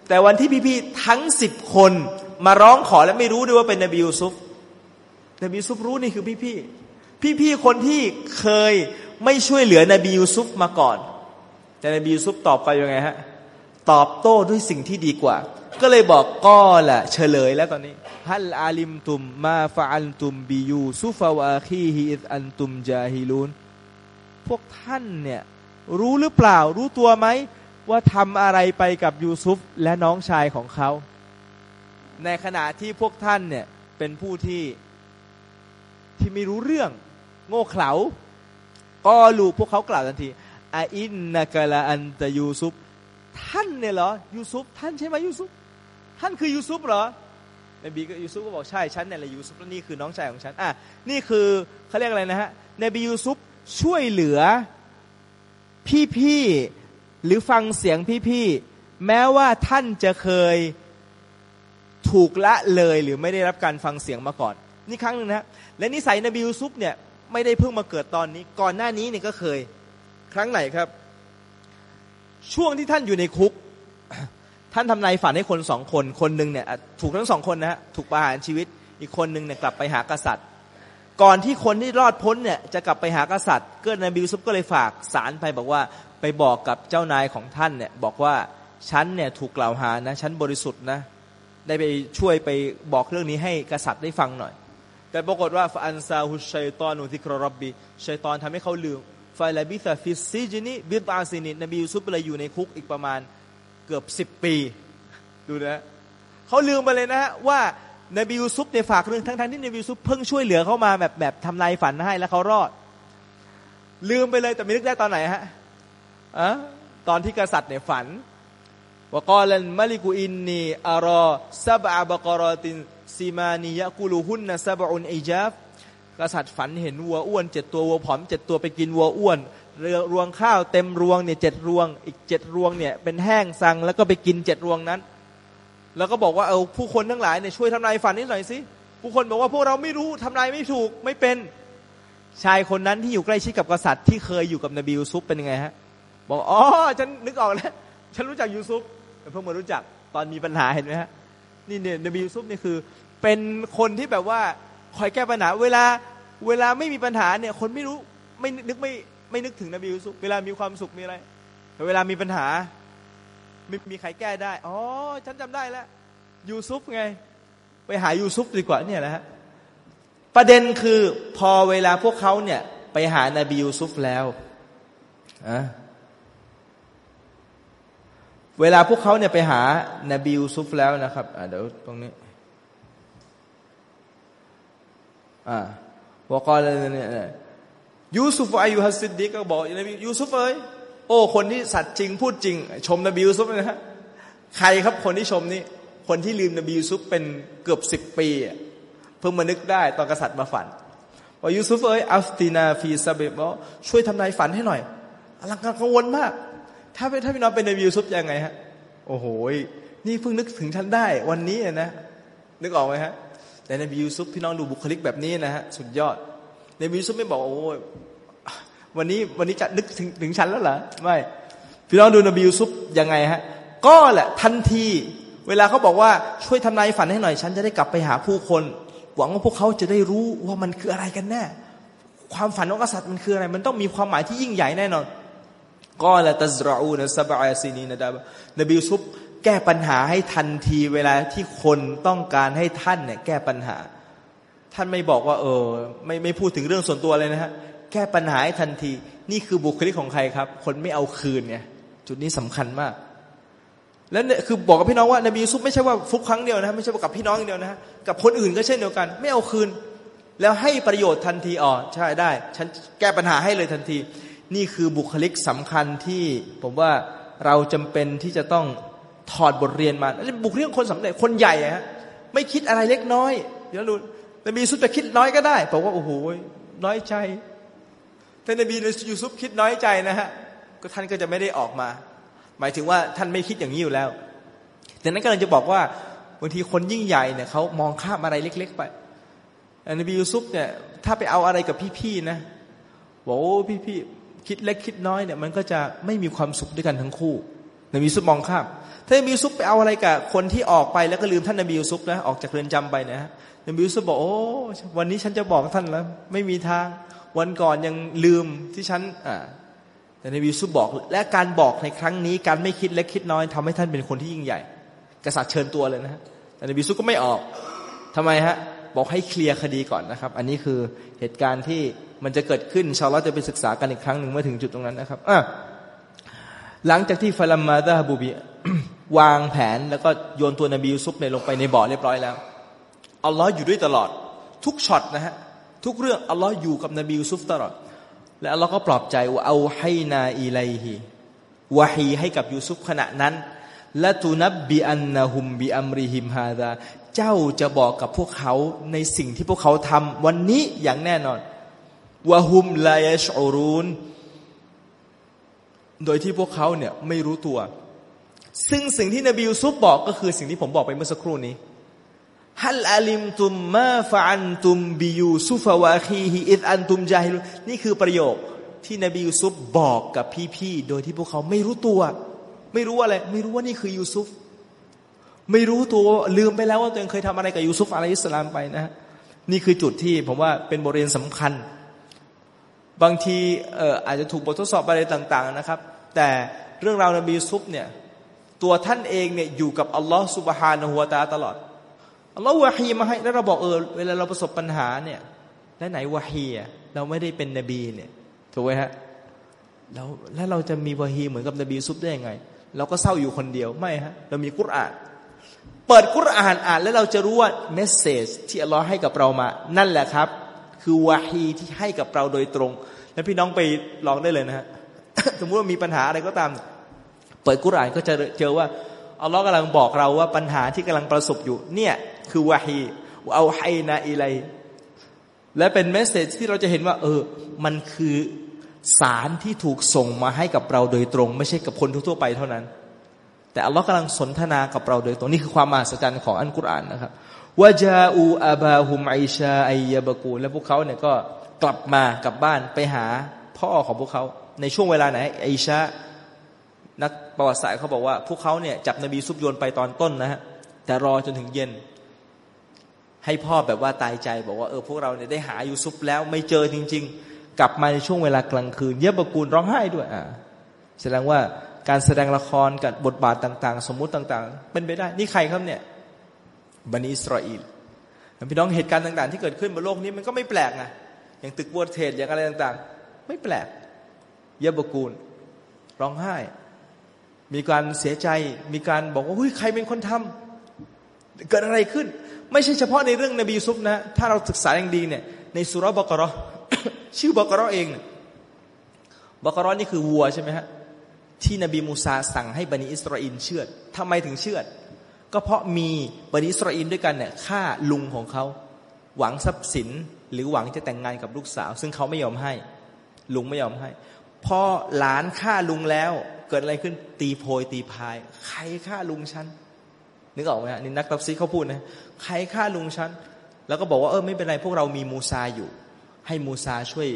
แต่วันที่พี่ๆทั้งสิบคนมาร้องขอและไม่รู้ด้วยว่าเป็นนบียูซุฟนบียูซุฟรู้นี่คือพี่พี่พี่พี่คนที่เคยไม่ช่วยเหลือนบียูซุฟมาก่อน แต่นบียูซุฟตอบไปยังไงฮะ ตอบโต้ด้วยสิ่งที่ดีกว่า ก็เลยบอกก็แหละเฉลยแล้วตอนนี้هل علمتم ما فعلتم بيوسف وأخيه إذ أنتم جاهلونพวกท่านเนี่ยรู้หรือเปล่ารู้ตัวไหม ว่าทำอะไรไปกับยูซุฟและน้องชายของเขา ในขณะที่พวกท่านเนี่ยเป็นผู้ที่ที่ไม่รู้เรื่อง โง่เขลาก็รู้พวกเขากล่าวทันทีอาอินนากลาอันตยูซุฟ ท่านเนี่ยเหรอยูซุฟท่านใช่ไหมยูซุฟท่านคือยูซุฟเหรอนบีก็ยูซุฟก็บอกใช่ฉันเนี่ยแหละยูซุฟแล้วนี่คือน้องชายของฉันอะนี่คือเขาเรียกอะไรนะฮะนบียูซุฟช่วยเหลือพี่ๆหรือฟังเสียงพี่ๆแม้ว่าท่านจะเคยถูกละเลยหรือไม่ได้รับการฟังเสียงมาก่อน นี่ครั้งหนึ่งนะและนิสัยนบียูซุฟเนี่ยไม่ได้เพิ่งมาเกิดตอนนี้ ก่อนหน้านี้เนี่ยก็เคย ครั้งไหนครับ ช่วงที่ท่านอยู่ในคุก ท่านทำนายฝันให้คนสองคน คนหนึ่งเนี่ยถูกทั้งสองคนนะฮะถูกประหารชีวิต อีกคนหนึ่งเนี่ยกลับไปหากษัตริย์ ก่อนที่คนที่รอดพ้นเนี่ยจะกลับไปหากษัตริย์ก็นายบียูซุฟก็เลยฝากสารไปบอกว่าไปบอกกับเจ้านายของท่านเนี่ยบอกว่าฉันเนี่ยถูกกล่าวหานะฉันบริสุทธิ์นะได้ไปช่วยไปบอกเรื่องนี้ให้กษัตริย์ได้ฟังหน่อย แต่ปรากฏว่าอันซาฮุชัยตอนอุทิครรับบีชัยตอนทำให้เขาลืม ฟาลาบิซาฟิซิจินีบิบาซินินบียูซุปเลยอยู่ในคุกอีกประมาณเกือบสิบปี ดูนะเขาลืมไปเลยนะฮะว่านบียูซุฟเนี่ยฝากเรื่องทั้งทั้งที่นบียูซุฟเพิ่งช่วยเหลือเขามาแบบแบบทำนายฝันให้แล้วเขารอด ลืมไปเลยแต่ไม่นึกได้ตอนไหนฮะอะตอนที่กษัตริย์เนี่ยฝันว่าقال الملك إني أرى سبع بقرات سمان يأكلهن سبع عجاف กษัตริย์ฝันเห็นวัวอ้วนเจ็ดตัววัวผอมเจ็ดตัวไปกินวัวอ้วนเรือรวงข้าวเต็มรวงเนี่ยเจ็ดรวง อีกเจ็ดรวงเนี่ยเป็นแห้งสังแล้วก็ไปกินเจ็ดรวงนั้น แล้วก็บอกว่าเออผู้คนทั้งหลายเนี่ยช่วยทำลายฝันนี้หน่อยสิผู้คนบอกว่าพวกเราไม่รู้ทำลายไม่ถูกไม่เป็นชายคนนั้นที่อยู่ใกล้ชิดกับกษัตริย์ที่เคยอยู่กับนบียูซุปเป็นยังไงฮะบอกอ๋อฉันนึกออกแล้วฉันรู้จักยูซุปเพิ่งมารู้จักตอนมีปัญหาเห็นไหมฮะนี่เนี่ยนบียูซุปนี่คือ เป็นคนที่แบบว่า คอยแก้ปัญหา เวลาเวลาไม่มีปัญหาเนี่ยคนไม่รู้ไม่นึกไม่ไม่นึกถึงนบียูซุฟเวลามีความสุขมีอะไรเวลามีปัญหาไม่มีใครแก้ได้ อ๋อ ฉันจำได้แล้ว ยูซุฟไง ไปหายูซุฟดีกว่าเนี่ยแหละฮะ ประเด็นคือพอเวลาพวกเขาเนี่ย ไปหานาบียูซุฟแล้วอะเวลาพวกเขาเนี่ยไปหานบียูซุฟแล้วนะครับเดี๋ยวตรงนี้ อ่าว قال เนี่ย يوسف أيها الصديق บอกนบียูซุฟเอ้ยโอ้คนที่สัตย์จริงพูดจริง ชมนบียูซุฟนะฮะใครครับคนที่ชมนี่คนที่ลืมนบียูซุฟเป็นเกือบสิบปีเพิ่งมานึกได้ตอนกษัตริย์มาฝันว่ายูซุฟเอ้ยأفتنا في سبع ช่วยทำนายฝันให้หน่อยอลังการกังวลมาก ถ้าถ้าพี่น้องเป็นนบียูซุฟยังไงฮะ โอ้โหนี่เพิ่งนึกถึงฉันได้ วันนี้นะนึกออกไหมฮะ แต่นบียูซุฟพี่น้องดูบุคลิกแบบนี้นะฮะสุดยอดนบียูซุฟไม่บอกโอ้วันนี้วันนี้จะนึกถึงถึงฉันแล้วเหรอไม่พี่น้องดูนบียูซุฟยังไงฮะก็แหละทันที เวลาเขาบอกว่าช่วยทำนายฝันให้หน่อย ฉันจะได้กลับไปหาผู้คน หวังว่าพวกเขาจะได้รู้ว่ามันคืออะไรกันแน่ความฝันของกษัตริย์มันคืออะไร มันต้องมีความหมายที่ยิ่งใหญ่แน่นอนก็ละตัซราอูนะซาบะอาซีนีนะดานบียูซุฟ แก้ปัญหาให้ทันทีเวลาที่คนต้องการให้ท่านเนี่ยแก้ปัญหา ท่านไม่บอกว่า เออ ไม่ไม่พูดถึงเรื่องส่วนตัวเลยนะฮะแก้ปัญหาให้ทันที นี่คือบุคลิกของใครครับ คนไม่เอาคืนไงจุดนี้สำคัญมาก แล้วเนี่ยคือบอกกับพี่น้องว่านบียูซุฟไม่ใช่ว่าฟุกครั้งเดียวนะไม่ใช่กับพี่น้องเดียวนะฮะกับคนอื่นก็เช่นเดียวกัน ไม่เอาคืน แล้วให้ประโยชน์ทันทีอ๋อใช่ได้ ฉันแก้ปัญหาให้เลยทันที นี่คือบุคลิกสำคัญที่ผมว่าเราจำเป็นที่จะต้อง ถอดบทเรียนมาบุคลิกคนสำเร็จคนใหญ่ฮะไม่คิดอะไรเล็กน้อย เดี๋ยวดูนบียูซุฟจะคิดน้อยก็ได้บอกว่าโอ้โหน้อยใจท่านนบียูซุฟคิดน้อยใจนะฮะก็ท่านก็จะไม่ได้ออกมา หมายถึงว่าท่านไม่คิดอย่างนี้อยู่แล้วแต่นั้นก็เลยจะบอกว่าบางทีคนยิ่งใหญ่เนี่ยเขามองข้ามอะไรเล็ก ๆ ไปนบียูซุฟเนี่ยถ้าไปเอาอะไรกับพี่ๆนะบอกโอ้พี่ๆคิดเล็กคิดน้อยเนี่ยมันก็จะไม่มีความสุขด้วยกันทั้งคู่นบียูซุฟมองข้าม ท่านนบียูซุฟไปเอาอะไรกับคนที่ออกไปแล้วก็ลืมท่านนบียูซุฟนะออกจากเรือนจำไปนะนบียูซุฟบอกโอ้วันนี้ฉันจะบอกท่านแล้ว ไม่มีทางวันก่อนยังลืมที่ฉันอ่าแต่นบียูซุฟบอก และการบอกในครั้งนี้การไม่คิดเล็กคิดน้อยทำให้ท่านเป็นคนที่ยิ่งใหญ่ กษัตริย์เชิญตัวเลยนะแต่นบียูซุฟก็ไม่ออกทำไมฮะบอกให้เคลียร์คดีก่อนนะครับ อันนี้คือเหตุการณ์ที่มันจะเกิดขึ้นชาวเราจะไปศึกษากันอีกครั้งหนึ่งเมื่อถึงจุดตรงนั้นนะครับอะหลังจากที่ฟาลัมมาดาบูบี วางแผนแล้วก็โยนตัวนบียูซุฟในลงไปในบ่อเรียบร้อยแล้วอัลลอฮ์อยู่ด้วยตลอด ทุกช็อตนะฮะทุกเรื่องอัลลอฮ์อยู่กับนบียูซุฟตลอด และอัลลอฮ์ก็ปลอบใจว่าเอาให้นาอีไลฮีวะฮีให้กับยูซุฟขณะนั้นและตูนับบีอันนาฮุมบีอัมริฮิมฮาดาเจ้าจะบอกกับพวกเขาในสิ่งที่พวกเขาทำวันนี้อย่างแน่นอนวะฮุมลายชอรูนโดยที่พวกเขาเนี่ยไม่รู้ตัว ซึ่งสิ่งที่นบียูซุฟบอกก็คือสิ่งที่ผมบอกไปเมื่อสักครู่นี้هل علمتم ما فعلتم بيوسف وأخيه إذ أنتم جاهلون นี่คือประโยคที่นบียูซุฟบอกกับพี่ๆโดยที่พวกเขาไม่รู้ตัว ไม่รู้อะไร ไม่รู้ว่านี่คือยูซุฟไม่รู้ตัวลืมไปแล้วว่าตัวเองเคยทำอะไรกับยูซุฟعليه السلام ไปนะนี่คือจุดที่ผมว่าเป็นบทเรียนสำคัญ บางทีเอออาจจะถูกบททดสอบอะไรต่าง ๆนะครับ แต่เรื่องราวนบียูซุฟเนี่ย ตัวท่านเองเนี่ยอยู่กับอัลลอฮ์สุบฮานะฮัวตาตลอดอัลลอฮ์วะฮีมาให้แล้วเราบอกเออเวลาเราประสบปัญหาเนี่ยแล้วไหนวะฮีเราไม่ได้เป็นนบีเนี่ยถูกไหมฮะแล้วแล้วเราจะมีวะฮีเหมือนกับนบีซุปได้ยังไง เราก็เศร้าอยู่คนเดียวไม่ฮะเรามีกุรอาน เปิดกุรอานอ่านแล้วเราจะรู้ว่าเมสเซจที่อัลลอฮ์ให้กับเรามา นั่นแหละครับ คือวะฮีที่ให้กับเราโดยตรง แล้วพี่น้องไปลองได้เลยนะฮะสมมติว่ามีปัญหาอะไรก็ตาม เปิดกุรอานก็จะเจอว่าอัลลอฮ์กำลังบอกเราว่าปัญหาที่กำลังประสบอยู่ เนี่ยคือวะฮีเอาไฮนาอิไลและเป็นเมสเซจที่เราจะเห็นว่า เออ มันคือสารที่ถูกส่งมาให้กับเราโดยตรง ไม่ใช่กับคนทั่วไปเท่านั้น แต่อัลลอฮ์กำลังสนทนากับเราโดยตรงนี่คือความมหัศจรรย์ของอันกุรอานนะครับวะจาอูอาบาฮุมไอชาไอยาบกูและพวกเขาเนี่ยก็กลับมากลับบ้านไปหาพ่อของพวกเขา ในช่วงเวลาไหนไอชา นักประวัติศาสตร์เขาบอกว่า พวกเขาเนี่ยจับนบีซุบโยนไปตอนต้นนะฮะแต่รอจนถึงเย็น ให้พ่อแบบว่าตายใจ บอกว่าเออพวกเราเนี่ยได้หายูซุปแล้วไม่เจอจริง ๆ กลับมาในช่วงเวลากลางคืน เยบกูลร้องไห้ด้วยอ่าแสดงว่าการแสดงละครกับบทบาทต่าง ๆ สมมุติต่าง ๆ เป็นไปได้ นี่ใครครับเนี่ยบันิอิสราเอลพี่น้องเหตุการณ์ต่าง ๆ ที่เกิดขึ้นบนโลกนี้มันก็ไม่แปลกนะอย่างตึกบัวเทศอย่างอะไรต่าง ๆ ไม่แปลกเยบกูลร้องไห้ มีการเสียใจ มีการบอกว่าเฮ้ยใครเป็นคนทำเกิดอะไรขึ้น ไม่ใช่เฉพาะในเรื่องนบียูซุฟนะ ถ้าเราศึกษาอย่างดีเนี่ย ในสุรบกรอชื่อบกรอเองบกรอนี่คือวัวใช่ไหมฮะ ที่นบีมูซาสั่งให้บันิอิสราเอลเชื่อทำไมถึงเชื่อก็เพราะมีบันิอิสราเอลด้วยกันเนี่ยฆ่าลุงของเขาหวังทรัพย์สินหรือหวังจะแต่งงานกับลูกสาว ซึ่งเขาไม่ยอมให้ ลุงไม่ยอมให้พอหลานฆ่าลุงแล้ว กิดอะไรขึ้น ตีโพยตีพาย ใครฆ่าลุงฉันนึกออกไหมฮะนี่นักตับซีเขาพูดนะใครฆ่าลุงฉันแล้วก็บอกว่าเออไม่เป็นไรพวกเรามีมูซาอยู่ ให้มูซาช่วย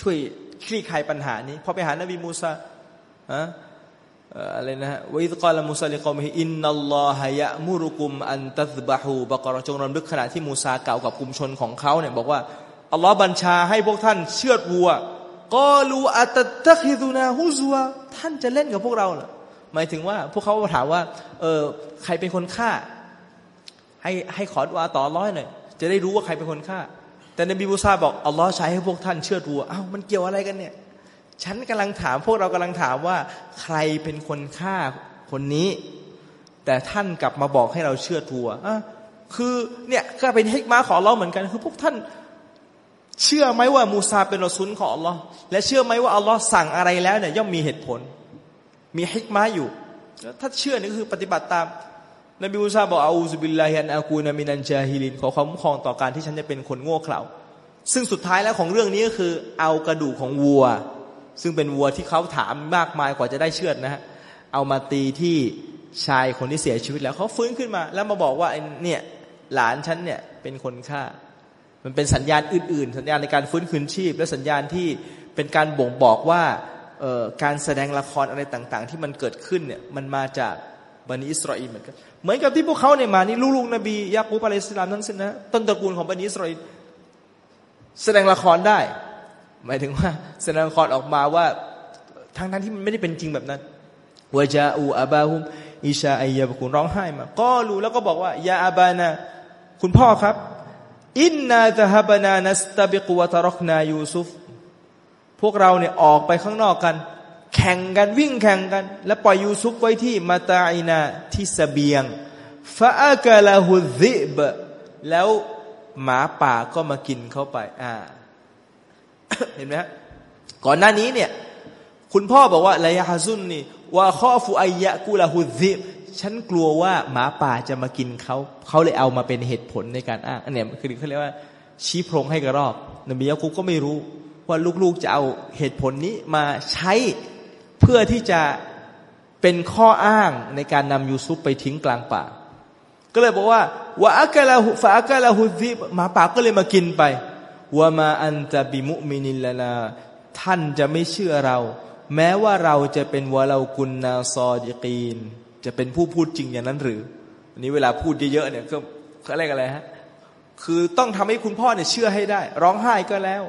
ช่วยคลี่คลายปัญหานี้พอไปหานบีมูซาอะอะไรนะฮะوإذ قال موسى لقومه إن الله يأمركم أن تذبحوا بقرة จงรำลึกขณะที่มูซากล่าวกับกลุ่มชนของเขาเนี่ยบอกว่าอัลลอฮ์บัญชาให้พวกท่านเชือดวัว قالوا أتتخذنا هزوا ท่านจะเล่นกับพวกเราเหรอหมายถึงว่า พวกเขาถามว่า เออใครเป็นคนฆ่า ให้ให้ขอ دعاء ต่ออัลลอฮ์หน่อยจะได้รู้ว่าใครเป็นคนฆ่า แต่นบีมูซาบอกอัลลอฮ์ใช้ให้พวกท่านเชือดวัวอ้าวมันเกี่ยวอะไรกันเนี่ย ฉันกำลังถาม พวกเรากำลังถามว่า ใครเป็นคนฆ่าคนนี้ แต่ท่านกลับมาบอกให้เราเชือดวัวอะคือเนี่ยก็เป็นحكمة ของอัลลอฮ์เหมือนกัน คือพวกท่าน เชื่อไหมว่ามูซาเป็นรอซูลของอัลลอฮ์และเชื่อไหมว่าอัลลอฮ์สั่งอะไรแล้วเนี่ยย่อมมีเหตุผล มีحكمة อยู่ ถ้าเชื่อนี่คือปฏิบัติตาม นบีมูซาบอกأعوذ بالله أن أكون من الجاهلين ขอความคุ้มครองต่อการที่ฉันจะเป็นคนโง่เขลาซึ่งสุดท้ายแล้วของเรื่องนี้ก็คือ เอากระดูกของวัว ซึ่งเป็นวัวที่เขาถามมากมายกว่าจะได้เชื่อนะฮะเอามาตีที่ชายคนที่เสียชีวิตแล้วเขาฟื้นขึ้นมา แล้วมาบอกว่าเนี่ยหลานฉันเนี่ยเป็นคนฆ่า มันเป็นสัญญาณอื่น ๆ สัญญาณในการฟื้นคืนชีพ และสัญญาณที่เป็นการบ่งบอกว่าการแสดงละครอะไรต่าง ๆ ที่มันเกิดขึ้นเนี่ยมันมาจากบันิอิสราเอลเหมือนกันเหมือนกับที่พวกเขาเนี่ยมานี่ลูกๆนบียากูบอะลัยสลามทั้งสิ้นนะต้นตระกูลของบันิอิสราเอลแสดงละครได้ หมายถึงว่าแสดงละครออกมาว่าทั้งนั้นที่มันไม่ได้เป็นจริงแบบนั้นวะจาอูอาบาฮุมอิชาอัยาบกุนร้องไห้มาก็รู้แล้วก็บอกว่ายาอาบานาคุณพ่อครับ อินนาตฮบนานัสตบิกวตรกนายูซุฟพวกเราเนี่ยออกไปข้างนอกกัน แข่งกันวิ่งแข่งกัน แล้วปล่อยยูซุฟไว้ที่มาตาอินาที่สเบียงฟาอักลาฮุซิบแล้วหมาป่าก็มากินเข้าไป อ่า เห็นไหมก่อนหน้านี้เนี่ย คุณพ่อบอกว่าลายฮาซุนนี่ว่าข้อฟูอายะกุลาฮุซิบ ฉันกลัวว่าหมาป่าจะมากินเขา เขาเลยเอามาเป็นเหตุผลในการอ้างอันนี้คือเขาเรียกว่า ชี้โพรงให้กระรอกนบียะกุบก็ไม่รู้ว่าลูกๆจะเอาเหตุผลนี้มาใช้เพื่อที่จะเป็นข้ออ้างในการนำยูซุปไปทิ้งกลางป่า ก็เลยบอกว่าว่าอักลาหุฟะอักลาหุซีหมาป่าก็เลยมากินไปว่ามาอันจะบิมุมินิลนาท่านจะไม่เชื่อเรา แม้ว่าเราจะเป็นวะเรากุนนาซอดิกีน จะเป็นผู้พูดจริงอย่างนั้นหรืออันนี้เวลาพูดเยอะๆเนี่ยก็เขาเรียกอะไรฮะคือต้องทำให้คุณพ่อเนี่ยเชื่อให้ได้ ร้องไห้ก็แล้ว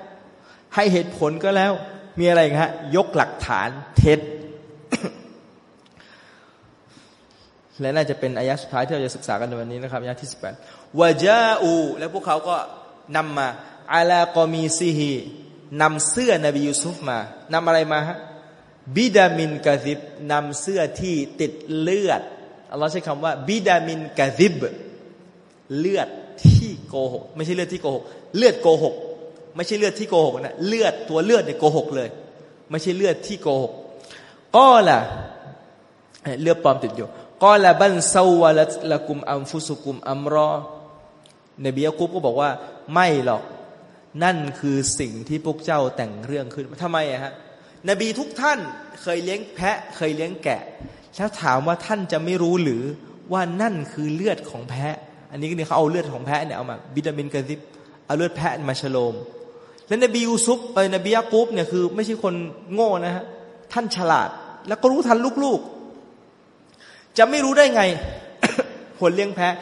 ให้เหตุผลก็แล้ว มีอะไรฮะยกหลักฐานเท็จและน่าจะเป็นอายะสุดท้ายที่เราจะศึกษากันในวันนี้นะครับอายะที่สิบแปดวาจาอูแล้วพวกเขาก็นำมาอาลากอมีซีฮีนำเสื้อนบียูซุฟมานำอะไรมาฮะ บิดามินกาซิบนำเสื้อที่ติดเลือดอัลลอฮ์ใช้คำว่าบิดามินกาซิบเลือดที่โกหกไม่ใช่เลือดที่โกหกเลือดโกหกไม่ใช่เลือดที่โกหกนะเลือดตัวเลือดเนี่ยโกหกเลย ไม่ใช่เลือดที่โกหกก็ล่ะเลือดปลอมติดอยู่ก็ละบันเซาวะละกุมอัมฟุสุกุมอัมรอนบียากุบก็บอกว่าไม่หรอก นั่นคือสิ่งที่พวกเจ้าแต่งเรื่องขึ้นทำไมอะฮะ นบีทุกท่านเคยเลี้ยงแพะเคยเลี้ยงแกะ แล้วถามว่าท่านจะไม่รู้หรือว่านั่นคือเลือดของแพะ อันนี้ก็เนี่ยเขาเอาเลือดของแพะเนี่ยเอามาบิดามินกระซิบเอาเลือดแพะมาฉโลม และนบียูซุปเออนบียากุบเนี่ยคือไม่ใช่คนโง่นะฮะท่านฉลาด แล้วก็รู้ทันลูกๆ จะไม่รู้ได้ไงคนเลี้ยงแพะ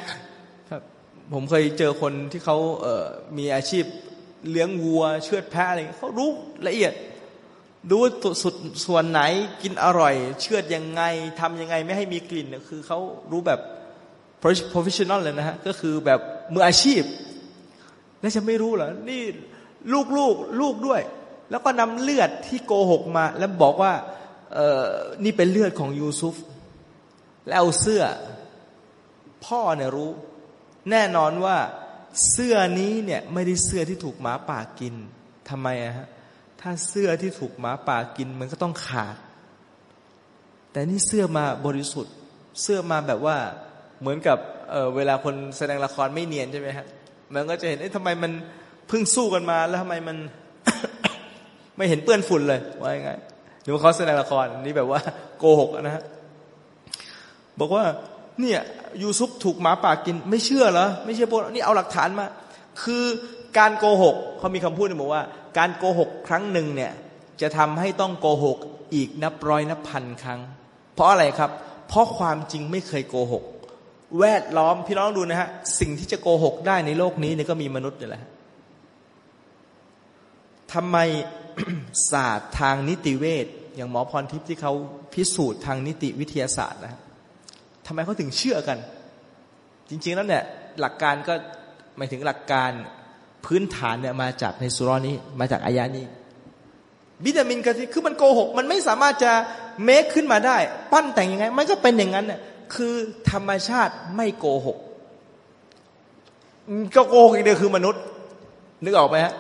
ครับผมเคยเจอคนที่เขาเอมีอาชีพเลี้ยงวัว เชือดแพะอะไรเขารู้ละเอียด รู้สุดส่วนไหนกินอร่อย เชือดยังไงทำยังไงไม่ให้มีกลิ่นคือเขารู้แบบ professional เลยนะฮะก็คือแบบมืออาชีพ แล้วจะไม่รู้เหรอนี่ลูกลูกลูกด้วย แล้วก็นำเลือดที่โกหกมา แล้วบอกว่าเออนี่เป็นเลือดของยูซุฟ แล้วเอาเสื้อ พ่อเนี่ยรู้ แน่นอนว่าเสื้อนี้เนี่ยไม่ได้เสื้อที่ถูกหมาป่ากินทำไมอะฮะ ถ้าเสื้อที่ถูกหมาป่ากินมันก็ต้องขาด แต่นี่เสื้อมาบริสุทธิ์ เสื้อมาแบบว่าเหมือนกับเเวลาคนแสดงละครไม่เนียนใช่ไหมฮะมันก็จะเห็นเอ๊ะทำไมมันเพิ่งสู้กันมาแล้วทำไมมัน ไม่เห็นเปื้อนฝุ่นเลยว่ายังไงหรือว่าเขาแสดงละครนี่แบบว่า โกหกนะฮะบอกว่า เนี่ยยูซุปถูกหมาป่ากิน ไม่เชื่อเหรอไม่เชื่อพวกนี่เอาหลักฐานมา คือการโกหกเขามีคำพูดบอกว่า การโกหกครั้งหนึ่งเนี่ยจะทำให้ต้องโกหกอีกนับร้อยนับพันครั้ง เพราะอะไรครับ เพราะความจริงไม่เคยโกหก แวดล้อมพี่น้องดูนะฮะสิ่งที่จะโกหกได้ในโลกนี้เนี่ยก็มีมนุษย์นี่แหละทำไมศาสตร์ทางนิติเวชอย่างหมอพรทิพย์ที่เขาพิสูจน์ทางนิติวิทยาศาสตร์นะทำไมเขาถึงเชื่อกัน จริง ๆ แล้วเนี่ยหลักการก็หมายถึงหลักการ พื้นฐานเนี่ยมาจากในสุรนี้ มาจากอายานี้วิตามินกะทิคือมันโกหก มันไม่สามารถจะเมคขึ้นมาได้ ปั้นแต่งยังไง มันก็เป็นอย่างนั้นเนี่ยคือธรรมชาติไม่โกหก ก็โกหกอีกเดียวคือมนุษย์ นึกออกไหมฮะ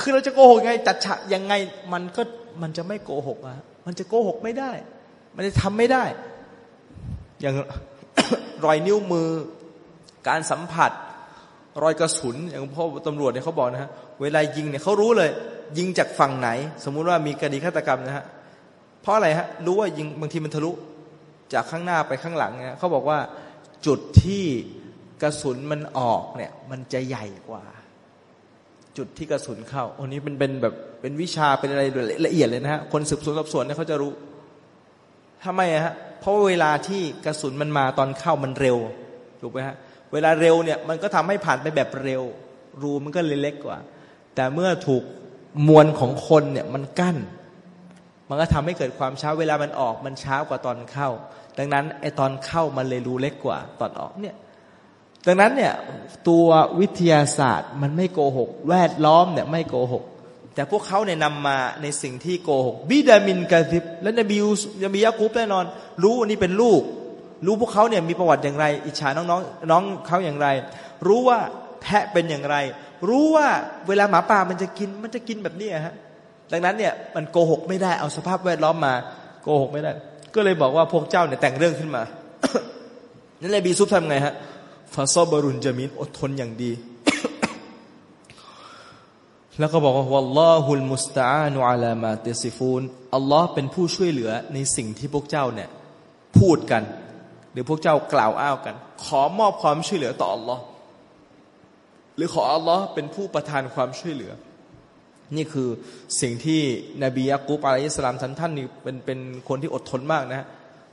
คือเราจะโกหกยังไงจัดฉะยังไง มันก็มันจะไม่โกหกอะมันจะโกหกไม่ได้ มันจะทำไม่ได้ อย่างรอยนิ้วมือ การสัมผัส รอยกระสุนอย่างพ่อตำรวจเนี่ยเขาบอกนะฮะเวลายิงเนี่ยเขารู้เลย ยิงจากฝั่งไหน สมมุติว่ามีคดีฆาตกรรมนะฮะเพราะอะไรฮะรู้ว่ายิงบางทีมันทะลุจากข้างหน้าไปข้างหลังเนี่ยเขาบอกว่าจุดที่กระสุนมันออกเนี่ยมันจะใหญ่กว่า จุดที่กระสุนเข้าอันนี้เป็นเป็นแบบเป็นวิชาเป็นอะไรละเอียดเลยนะฮะคนสืบสวนสอบสวนเนี่ยเขาจะรู้ทำไมฮะเพราะเวลาที่กระสุนมันมาตอนเข้ามันเร็วถูกไหมฮะ เวลาเร็วเนี่ยมันก็ทำให้ผ่านไปแบบเร็ว รูมันก็เลยเล็กกว่า แต่เมื่อถูกมวลของคนเนี่ยมันกั้น มันก็ทำให้เกิดความช้าเวลามันออกมันช้ากว่าตอนเข้า ดังนั้นไอตอนเข้ามันเลยรูเล็กกว่าตอนออกเนี่ยดังนั้นเนี่ยตัววิทยาศาสตร์มันไม่โกหก แวดล้อมเนี่ยไม่โกหก แต่พวกเขาเนี่ยนำมาในสิ่งที่โกหก บิดามินกาซิบ และนบียูนบียากุบแน่นอน รู้ว่านี่เป็นลูก รู้พวกเขาเนี่ยมีประวัติอย่างไร อิจฉาน้องๆน้องเขาอย่างไร รู้ว่าแพะเป็นอย่างไร รู้ว่าเวลาหมาป่ามันจะกินมันจะกินแบบนี้ฮะดังนั้นเนี่ยมันโกหกไม่ได้เอาสภาพแวดล้อมมาโกหกไม่ได้ ก็เลยบอกว่าพวกเจ้าเนี่ยแต่งเรื่องขึ้นมานั่นเลยบีซุปทำไงฮะฟาซอบรุนจามินอดทนอย่างดี แล้วก็บอกว่าวัลลอฮุลมุสตาานุอัลามาเตซิฟูนอัลลอฮ์เป็นผู้ช่วยเหลือในสิ่งที่พวกเจ้าเนี่ย พูดกัน หรือพวกเจ้ากล่าวอ้าวกัน ขอมอบความช่วยเหลือต่ออัลลอฮ์หรือขออัลลอฮ์เป็นผู้ประทานความช่วยเหลือ นี่คือสิ่งที่นบียะกุบอะลัยฮิสลามท่านท่านนี่เป็นเป็นคนที่อดทนมากนะ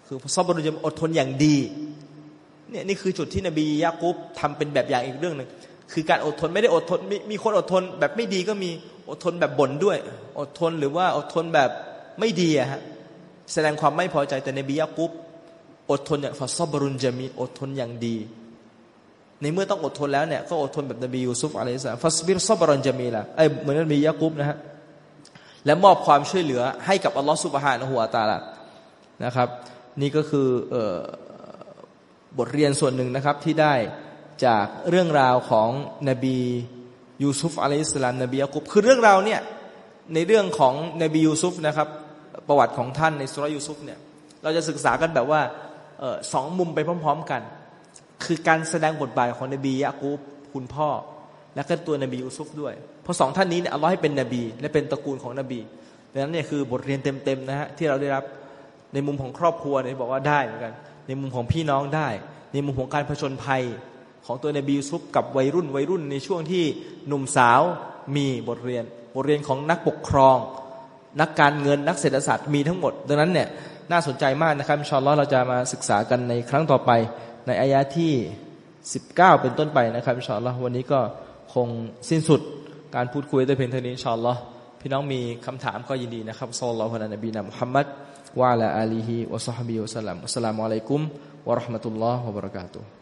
คือซอบรุนจะอดทนอย่างดีเนี่ยนี่คือจุดที่นบียะกุบทำเป็นแบบอย่างอีกเรื่องหนึ่งคือการอดทนไม่ได้อดทนมมีคนอดทนแบบไม่ดีก็มีอดทนแบบบ่นด้วย อดทนหรือว่าอดทนแบบไม่ดีอะฮะแสดงความไม่พอใจแต่นบียะกุบ อดทนอย่างฟาซอบรุนจะมีอดทนอย่างดี ในเมื่อต้องอดทนแล้วเนี่ยก็อดทนแบบนบียูซุฟอะลัยฮิสสลามฟัสบิรซอบรุนจะมีละไอเหมือนนบียะกุบนะฮะและมอบความช่วยเหลือให้กับอัลลอฮฺสุบฮานะฮุวตาละนะครับ นี่ก็คือบทเรียนส่วนหนึ่งนะครับที่ได้จากเรื่องราวของนบียูซุฟอะลัยฮิสสลามนบียะกุบคือเรื่องราวเนี่ยในเรื่องของนบียูซุฟนะครับ ประวัติของท่านในสุรยูซุฟเนี่ยเราจะศึกษากันแบบว่า สองมุมไปพร้อม ๆ กัน คือการแสดงบทบาทของนบียะกุบคุณพ่อ และก็ตัวนบียูซุฟด้วย เพราะสองท่านนี้เนี่ยอัลลอฮ์ให้เป็นนบี และเป็นตระกูลของนบีดังนั้นเนี่ยคือบทเรียนเต็มๆนะฮะที่เราได้รับในมุมของครอบครัวเนี่ยบอกว่าได้เหมือนกัน ในมุมของพี่น้องได้ ในมุมของการผจญภัยของตัวนบียูซุฟกับวัยรุ่นวัยรุ่นในช่วงที่หนุ่มสาวมีบทเรียน บทเรียนของนักปกครอง นักการเงินนักเศรษฐศาสตร์มีทั้งหมด ดังนั้นเนี่ย น่าสนใจมากนะครับชอนล้อเราจะมาศึกษากันในครั้งต่อไป ในอายะที่ 19 เป็นต้นไปนะครับชอนล้อวันนี้ก็คงสิ้นสุดการพูดคุยด้วยเพียงเท่านี้ชอนล้อพี่น้องมีคำถามก็ยินดีนะครับซอลลอฮุอะลัยนบีนะมุฮัมมัดวะลาอาลีฮิวะซอฮบิวะสัลลัมอัสสลามุอะลัยกุมวะราะห์มะตุลลอฮ์วะบะเราะกาตุฮ์